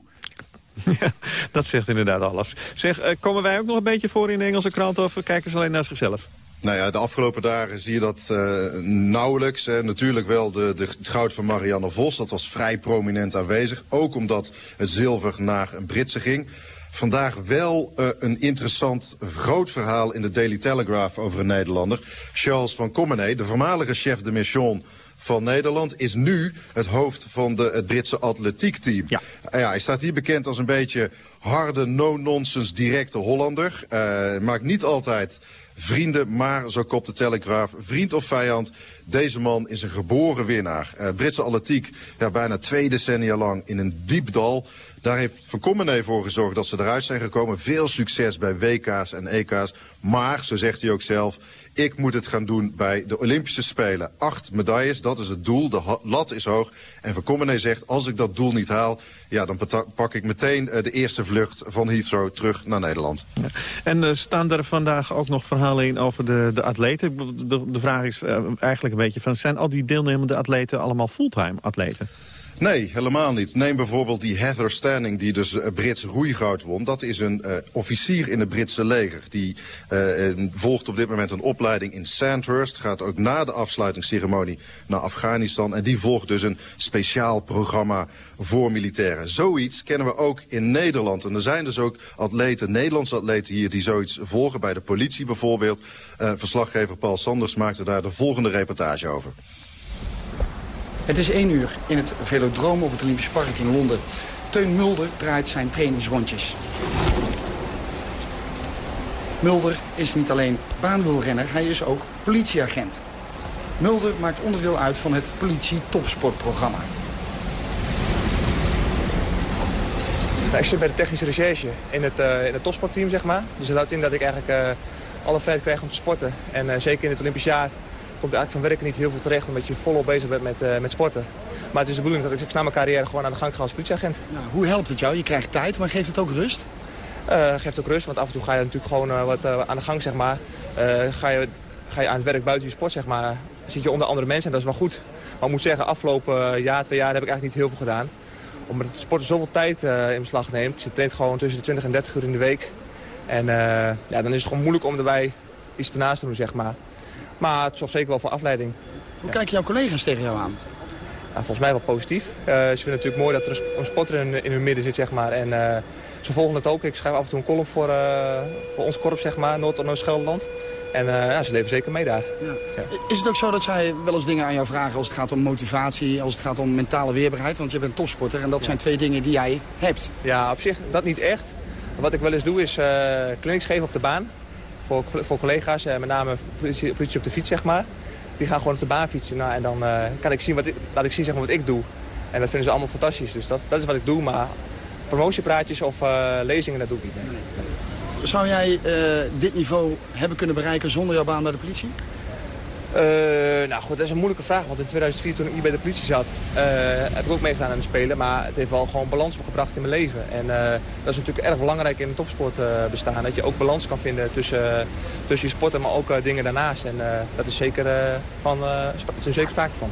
Ja, dat zegt inderdaad alles. Zeg, uh, komen wij ook nog een beetje voor in de Engelse krant of kijken ze alleen naar zichzelf? Nou ja, de afgelopen dagen zie je dat uh, nauwelijks. Hè. Natuurlijk wel de, de, het goud van Marianne Vos, dat was vrij prominent aanwezig. Ook omdat het zilver naar een Britse ging. vandaag wel uh, een interessant groot verhaal in de Daily Telegraph over een Nederlander. Charles van Commenay, de voormalige chef de mission van Nederland... is nu het hoofd van de, het Britse atletiekteam. Ja. Ja, hij staat hier bekend als een beetje harde, no-nonsense, directe Hollander. Uh, maakt niet altijd vrienden, maar, zo kopt de Telegraaf, vriend of vijand, deze man is een geboren winnaar. Uh, Britse atletiek, ja, bijna twee decennia lang in een diep dal. Daar heeft Van voor gezorgd dat ze eruit zijn gekomen. Veel succes bij WK's en EK's. Maar, zo zegt hij ook zelf, ik moet het gaan doen bij de Olympische Spelen. Acht medailles, dat is het doel. De lat is hoog. En Van zegt, als ik dat doel niet haal... ja, dan pak ik meteen uh, de eerste vlucht van Heathrow terug naar Nederland. Ja. En uh, staan er vandaag ook nog verhalen in over de, de atleten? De, de vraag is uh, eigenlijk een beetje van... zijn al die deelnemende atleten allemaal fulltime atleten? Nee, helemaal niet. Neem bijvoorbeeld die Heather Stanning, die dus uh, Brits roeigoud won. Dat is een uh, officier in het Britse leger. Die uh, volgt op dit moment een opleiding in Sandhurst. Gaat ook na de afsluitingsceremonie naar Afghanistan. En die volgt dus een speciaal programma voor militairen. Zoiets kennen we ook in Nederland. En er zijn dus ook atleten, Nederlandse atleten hier... die zoiets volgen bij de politie bijvoorbeeld. verslaggever Paul Sanders maakte daar de volgende reportage over. Het is één uur in het velodroom op het Olympisch Park in Londen. Teun Mulder draait zijn trainingsrondjes. Mulder is niet alleen baanwielrenner, hij is ook politieagent. Mulder maakt onderdeel uit van het politie-topsportprogramma. Nou, ik zit bij de technische recherche in het, uh, in het topsportteam, zeg maar. Dus dat houdt in dat ik eigenlijk uh, alle vrijheid krijg om te sporten. En uh, zeker in het Olympisch jaar komt eigenlijk van werken niet heel veel terecht... omdat je volop bezig bent met, uh, met sporten. Maar het is de bedoeling dat ik na mijn carrière gewoon aan de gang ga als politieagent. Nou, hoe helpt het jou? Je krijgt tijd, maar geeft het ook rust? Uh, geeft ook rust, want af en toe ga je natuurlijk gewoon uh, wat aan de gang, zeg maar. ga, je, ga je aan het werk buiten je sport, zeg maar. Zit je onder andere mensen en dat is wel goed. Maar ik moet zeggen, afgelopen jaar, twee jaar heb ik eigenlijk niet heel veel gedaan. Omdat het sporten zoveel tijd in beslag neemt. Je traint gewoon tussen de 20 en 30 uur in de week. En ja, dan is het gewoon moeilijk om erbij iets ernaast te doen, zeg maar. Maar het zorgt zeker wel voor afleiding. Hoe kijken jouw collega's tegen jou aan? Ja, volgens mij wel positief. Uh, ze vinden het natuurlijk mooi dat er een sporter in, in hun midden zit, zeg maar. En uh, ze volgen het ook. Ik schrijf af en toe een column voor, uh, voor ons korps, zeg maar, Noord-Noord-Gelderland. En ja, ze leven zeker mee daar. Ja. Ja. Is het ook zo dat zij wel eens dingen aan jou vragen als het gaat om motivatie, als het gaat om mentale weerbaarheid? Want je bent topsporter en dat zijn twee dingen die jij hebt. Ja, op zich dat niet echt. Wat ik wel eens doe is clinics geven op de baan voor, voor collega's, eh, met name politie, op de fiets, zeg maar. Die gaan gewoon op de baan fietsen. Nou, en dan uh, kan ik zien wat ik, laat ik zien zeg maar, wat ik doe. En dat vinden ze allemaal fantastisch. Dus dat, dat is wat ik doe. Maar promotiepraatjes of uh, lezingen, dat doe ik niet. Zou jij dit niveau hebben kunnen bereiken zonder jouw baan bij de politie? Uh, nou goed, dat is een moeilijke vraag. Want in 2004 toen ik hier bij de politie zat, uh, heb ik ook meegedaan aan de Spelen. Maar het heeft wel gewoon balans gebracht in mijn leven. En uh, dat is natuurlijk erg belangrijk in het topsport bestaan. Dat je ook balans kan vinden tussen, tussen je sporten, maar ook dingen daarnaast. En dat is zeker, van, is er zeker sprake van.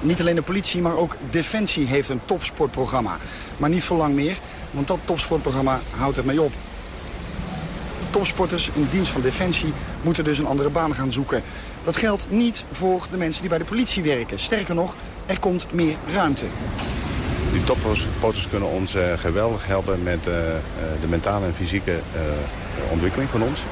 Niet alleen de politie, maar ook Defensie heeft een topsportprogramma. Maar niet voor lang meer, want dat topsportprogramma houdt ermee op. Topsporters in dienst van Defensie moeten dus een andere baan gaan zoeken. Dat geldt niet voor de mensen die bij de politie werken. Sterker nog, er komt meer ruimte. Die topsporters kunnen ons uh, geweldig helpen met uh, de mentale en fysieke uh, ontwikkeling van ons.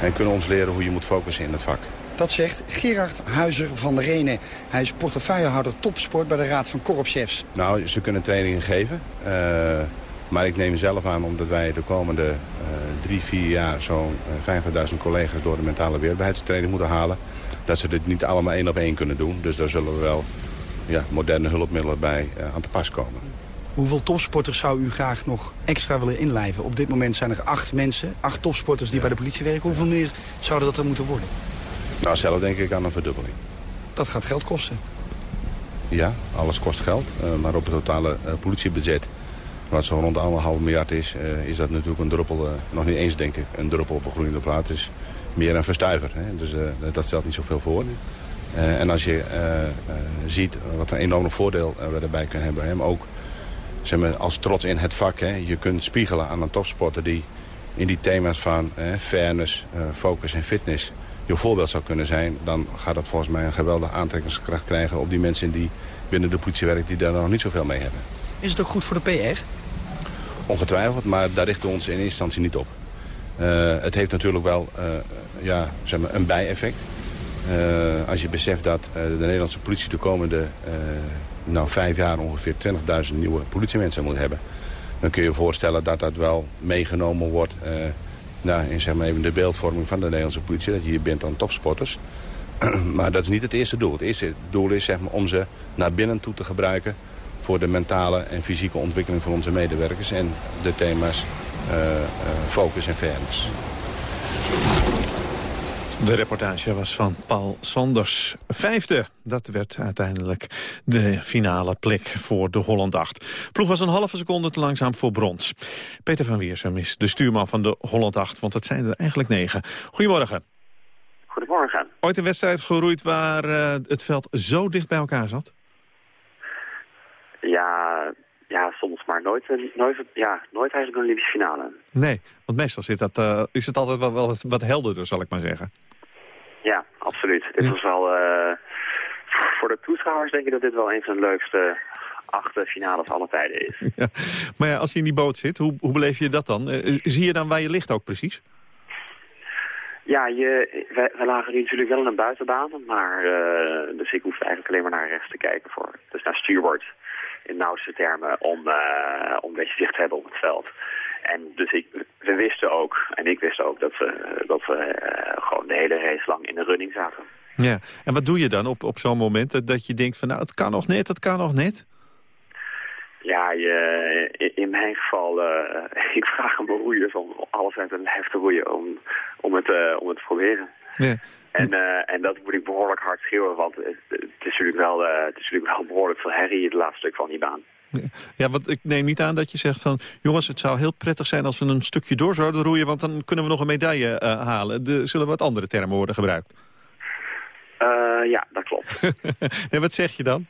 En kunnen ons leren hoe je moet focussen in het vak. Dat zegt Gerard Huizer van der Renen. Hij is portefeuillehouder topsport bij de Raad van Korpschefs. Nou, ze kunnen trainingen geven. maar ik neem zelf aan, omdat wij de komende drie, vier jaar zo'n 50.000 collega's door de mentale weerbaarheidstraining moeten halen dat ze dit niet allemaal één op één kunnen doen. Dus daar zullen we wel ja, moderne hulpmiddelen bij uh, aan te pas komen. Hoeveel topsporters zou u graag nog extra willen inlijven? Op dit moment zijn er acht mensen, acht topsporters die ja. bij de politie werken. Hoeveel meer zouden dat er moeten worden? Nou, zelf denk ik aan een verdubbeling. Dat gaat geld kosten? Ja, alles kost geld. Uh, maar op het totale uh, politiebudget, wat zo rond anderhalf miljard is... is dat natuurlijk een druppel, nog niet eens denk ik, een druppel op een groeiende plaat. is meer een verstuiver. Hè? Dus uh, dat stelt niet zoveel voor. Uh, en als je uh, ziet wat een enorm voordeel we erbij kunnen hebben. Hè? Maar ook zeg maar, als trots in het vak. Hè? Je kunt spiegelen aan een topsporter die in die thema's van fairness, focus en fitness... je voorbeeld zou kunnen zijn. Dan gaat dat volgens mij een geweldige aantrekkingskracht krijgen... op die mensen die binnen de politie werken die daar nog niet zoveel mee hebben. Is het ook goed voor de PR? ongetwijfeld, maar daar richten we ons in eerste instantie niet op. het heeft natuurlijk wel ja, zeg maar een bijeffect. als je beseft dat de Nederlandse politie de komende nou, vijf jaar ongeveer 20.000 nieuwe politiemensen moet hebben... dan kun je je voorstellen dat dat wel meegenomen wordt... nou, in maar even de beeldvorming van de Nederlandse politie... dat je hier bent aan topsporters. maar dat is niet het eerste doel. Het eerste doel is zeg maar, om ze naar binnen toe te gebruiken... voor de mentale en fysieke ontwikkeling van onze medewerkers... en de thema's focus en fairness. De reportage was van Paul Sanders. Vijfde, dat werd uiteindelijk de finale plek voor de Holland 8. Ploeg was een halve seconde te langzaam voor brons. Peter van Weersum is de stuurman van de Holland 8, want dat zijn er eigenlijk negen. Goedemorgen. Goedemorgen. Ooit een wedstrijd geroeid waar uh, het veld zo dicht bij elkaar zat? Ja, ja soms, maar nooit, nooit, ja, nooit eigenlijk een Olympische finale. Nee, want meestal zit dat, uh, is het altijd wel, wel wat helderder, zal ik maar zeggen. Ja, absoluut. Dit was wel... Uh, voor de toeschouwers denk ik dat dit wel een van de leukste achte finales alle tijden is. Ja. Maar ja, als je in die boot zit, hoe, hoe beleef je dat dan? Uh, zie je dan waar je ligt ook precies? Ja, je, wij, wij lagen nu natuurlijk wel in een buitenbaan, maar dus ik hoef eigenlijk alleen maar naar rechts te kijken voor. Dus naar stuurboord in nauwste termen om, uh, om een beetje zicht te hebben op het veld. En dus ik, we wisten ook, en ik wist ook, dat we, dat we uh, gewoon de hele race lang in de running zaten. Ja, en wat doe je dan op, op zo'n moment dat je denkt van nou, het kan nog net, het kan nog net? Ja, je, in mijn geval, uh, ik vraag aan mijn roeiers om alles uit hun lijf te roeien om, om, het, om het te proberen. Ja. En, uh, en dat moet ik behoorlijk hard schreeuwen, want het, het, is, natuurlijk wel, het is natuurlijk wel behoorlijk veel herrie het laatste stuk van die baan. Ja, want ik neem niet aan dat je zegt van... jongens, het zou heel prettig zijn als we een stukje door zouden roeien... want dan kunnen we nog een medaille uh, halen. De, zullen wat andere termen worden gebruikt? Ja, dat klopt. en wat zeg je dan?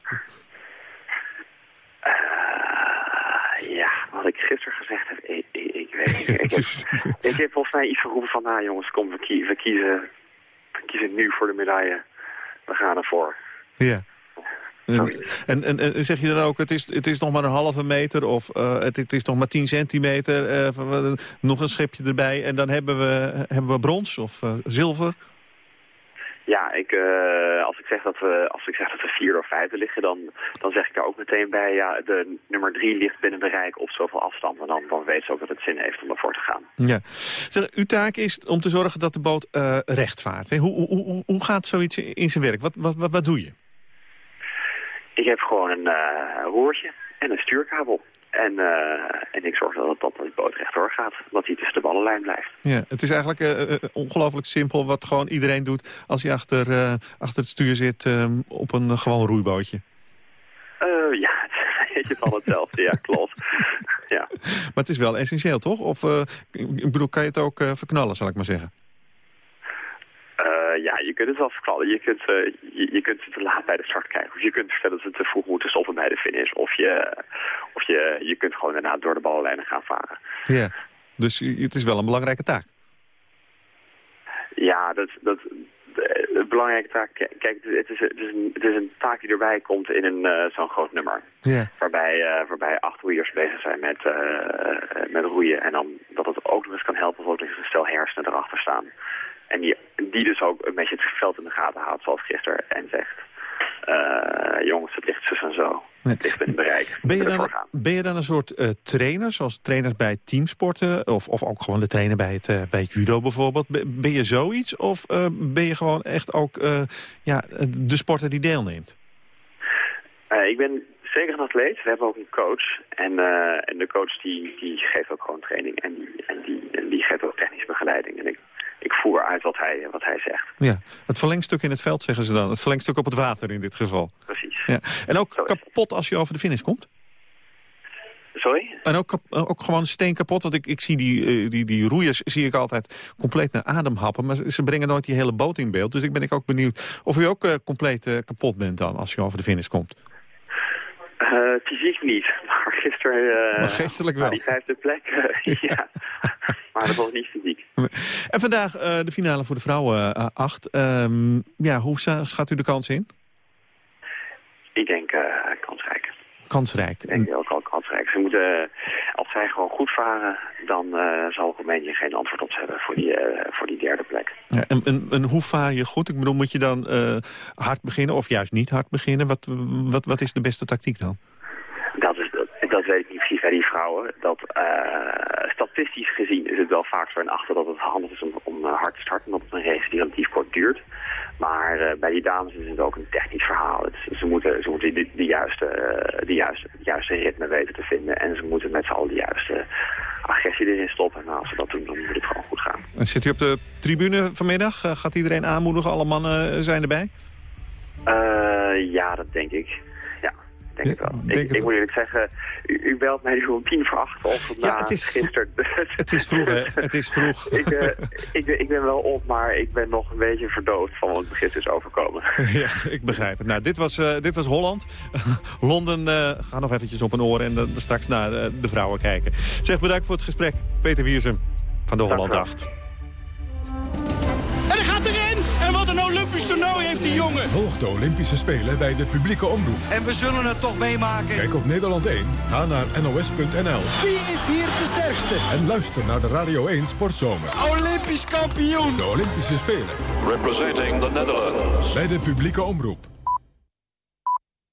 Ja, wat ik gisteren gezegd heb, ik, ik, ik weet niet. Ik heb, ik heb volgens mij iets geroepen van... nou jongens, kom, we, kie we, kiezen, kiezen nu voor de medaille. We gaan ervoor. Ja. En, en, en, zeg je dan ook, het is, het is nog maar een halve meter of uh, het, het, is nog maar 10 centimeter, uh, nog een schepje erbij en dan hebben we, hebben we brons of uh, zilver? Ja, ik, als, ik zeg dat we, als ik zeg dat we vierde of vijfde liggen, dan, dan zeg ik daar ook meteen bij, ja, de nummer drie ligt binnen bereik op zoveel afstand. En dan, dan weet ze ook dat het zin heeft om ervoor te gaan. Ja. Zeg, uw taak is om te zorgen dat de boot recht vaart. Hè? Hoe, hoe, hoe, hoe gaat zoiets in zijn werk? Wat, wat, wat, wat doe je? Ik heb gewoon een uh, roertje en een stuurkabel. En, uh, en ik zorg dat, dat de boot rechtdoor gaat. Dat hij tussen de ballenlijn blijft. Ja, het is eigenlijk uh, ongelooflijk simpel wat gewoon iedereen doet... als hij achter, uh, achter het stuur zit um, op een gewoon roeibootje. ja, het is van hetzelfde. ja, klopt. ja. Maar het is wel essentieel, toch? Of ik bedoel, kan je het ook verknallen, zal ik maar zeggen? Uh, ja, je kunt het wel verknallen. Je kunt, uh, je, je, kunt te laat bij de start kijken. Of je kunt vertellen dat ze te vroeg moeten stoppen bij de finish. Of je, of je, je kunt gewoon daarna door de ballenlijnen gaan varen. Ja, dus het is wel een belangrijke taak. Ja, dat, dat, de, belangrijke taak... Kijk, het is, het, is een, het is een taak die erbij komt in een uh, zo'n groot nummer. Waarbij, uh, waarbij acht roeiers bezig zijn met, met roeien. En dan dat het ook nog eens kan helpen als er een stel hersenen erachter staan. En die, die dus ook een beetje het veld in de gaten houdt, zoals gisteren. En zegt, uh, jongens, het ligt zus en zo. Het ligt in het bereik. Ben je, dan, ben je dan een soort uh, trainer, zoals trainers bij teamsporten... of, of ook gewoon de trainer bij het, uh, bij het judo bijvoorbeeld? Ben je zoiets of ben je gewoon echt ook ja, de sporter die deelneemt? ik ben zeker een atleet. We hebben ook een coach. En, en de coach die, die geeft ook gewoon training. En die, en die, en die geeft ook technische begeleiding. En ik ik voer uit wat hij, wat hij zegt. Ja, het verlengstuk in het veld zeggen ze dan. Het verlengstuk op het water in dit geval. Precies. Ja. En ook kapot als je over de finish komt? Sorry? En ook, ook gewoon steen kapot, want ik, ik zie die, die, die roeiers zie ik altijd compleet naar adem happen. Maar ze brengen nooit die hele boot in beeld. Dus ik ben ik ook benieuwd of u ook uh, compleet uh, kapot bent dan als je over de finish komt. Uh, fysiek niet, maar gisteren... Maar geestelijk wel. Die vijfde plek, ja. Maar dat was niet fysiek. En vandaag uh, de finale voor de vrouwen 8. Um, ja, hoe schat u de kans in? Ik denk kansrijk. kansrijk. Ik denk ook al kansrijk. Ze moeten, als zij gewoon goed varen, dan uh, zal Roemenië geen antwoord op hebben voor die, uh, voor die derde plek. Ja, en, en, en, hoe vaar je goed? Ik bedoel, moet je dan uh, hard beginnen of juist niet hard beginnen? Wat, wat, wat is de beste tactiek dan? Dat, is, dat, dat weet ik niet precies bij die vrouwen. Dat, statistisch gezien is het wel vaak zo in achter dat het handig is om, om hard te starten. Omdat het een race die relatief kort duurt. Maar uh, bij die dames is het ook een technisch verhaal. Het, ze moeten, ze moeten de, de, juiste, de, juiste, de juiste ritme weten te vinden. En ze moeten met z'n allen de juiste agressie erin stoppen. En als ze dat doen, dan moet het gewoon goed gaan. En zit u op de tribune vanmiddag? Gaat iedereen aanmoedigen? Alle mannen zijn erbij? Ja, dat denk ik. Denk ik wel. Denk ik, ik moet eerlijk zeggen, u, u, belt mij nu om tien voor acht of ja, na het is gisteren. Het is vroeg, hè? Het is vroeg. ik, uh, ik, ben, ik ben wel op, maar ik ben nog een beetje verdoofd van wat het begin is overkomen. ja, ik begrijp het. Nou, dit was, uh, dit was Holland. Londen, uh, ga nog eventjes op een oor en dan straks naar de vrouwen kijken. Zeg bedankt voor het gesprek. Peter Wiersum van de Holland 8. Heeft die jongen! Volg de Olympische Spelen bij de publieke omroep. En we zullen het toch meemaken. Kijk op Nederland 1, ga naar nos.nl. Wie is hier de sterkste? En luister naar de Radio 1 Sportzomer. Olympisch kampioen! De Olympische Spelen. Representing the Netherlands. Bij de publieke omroep.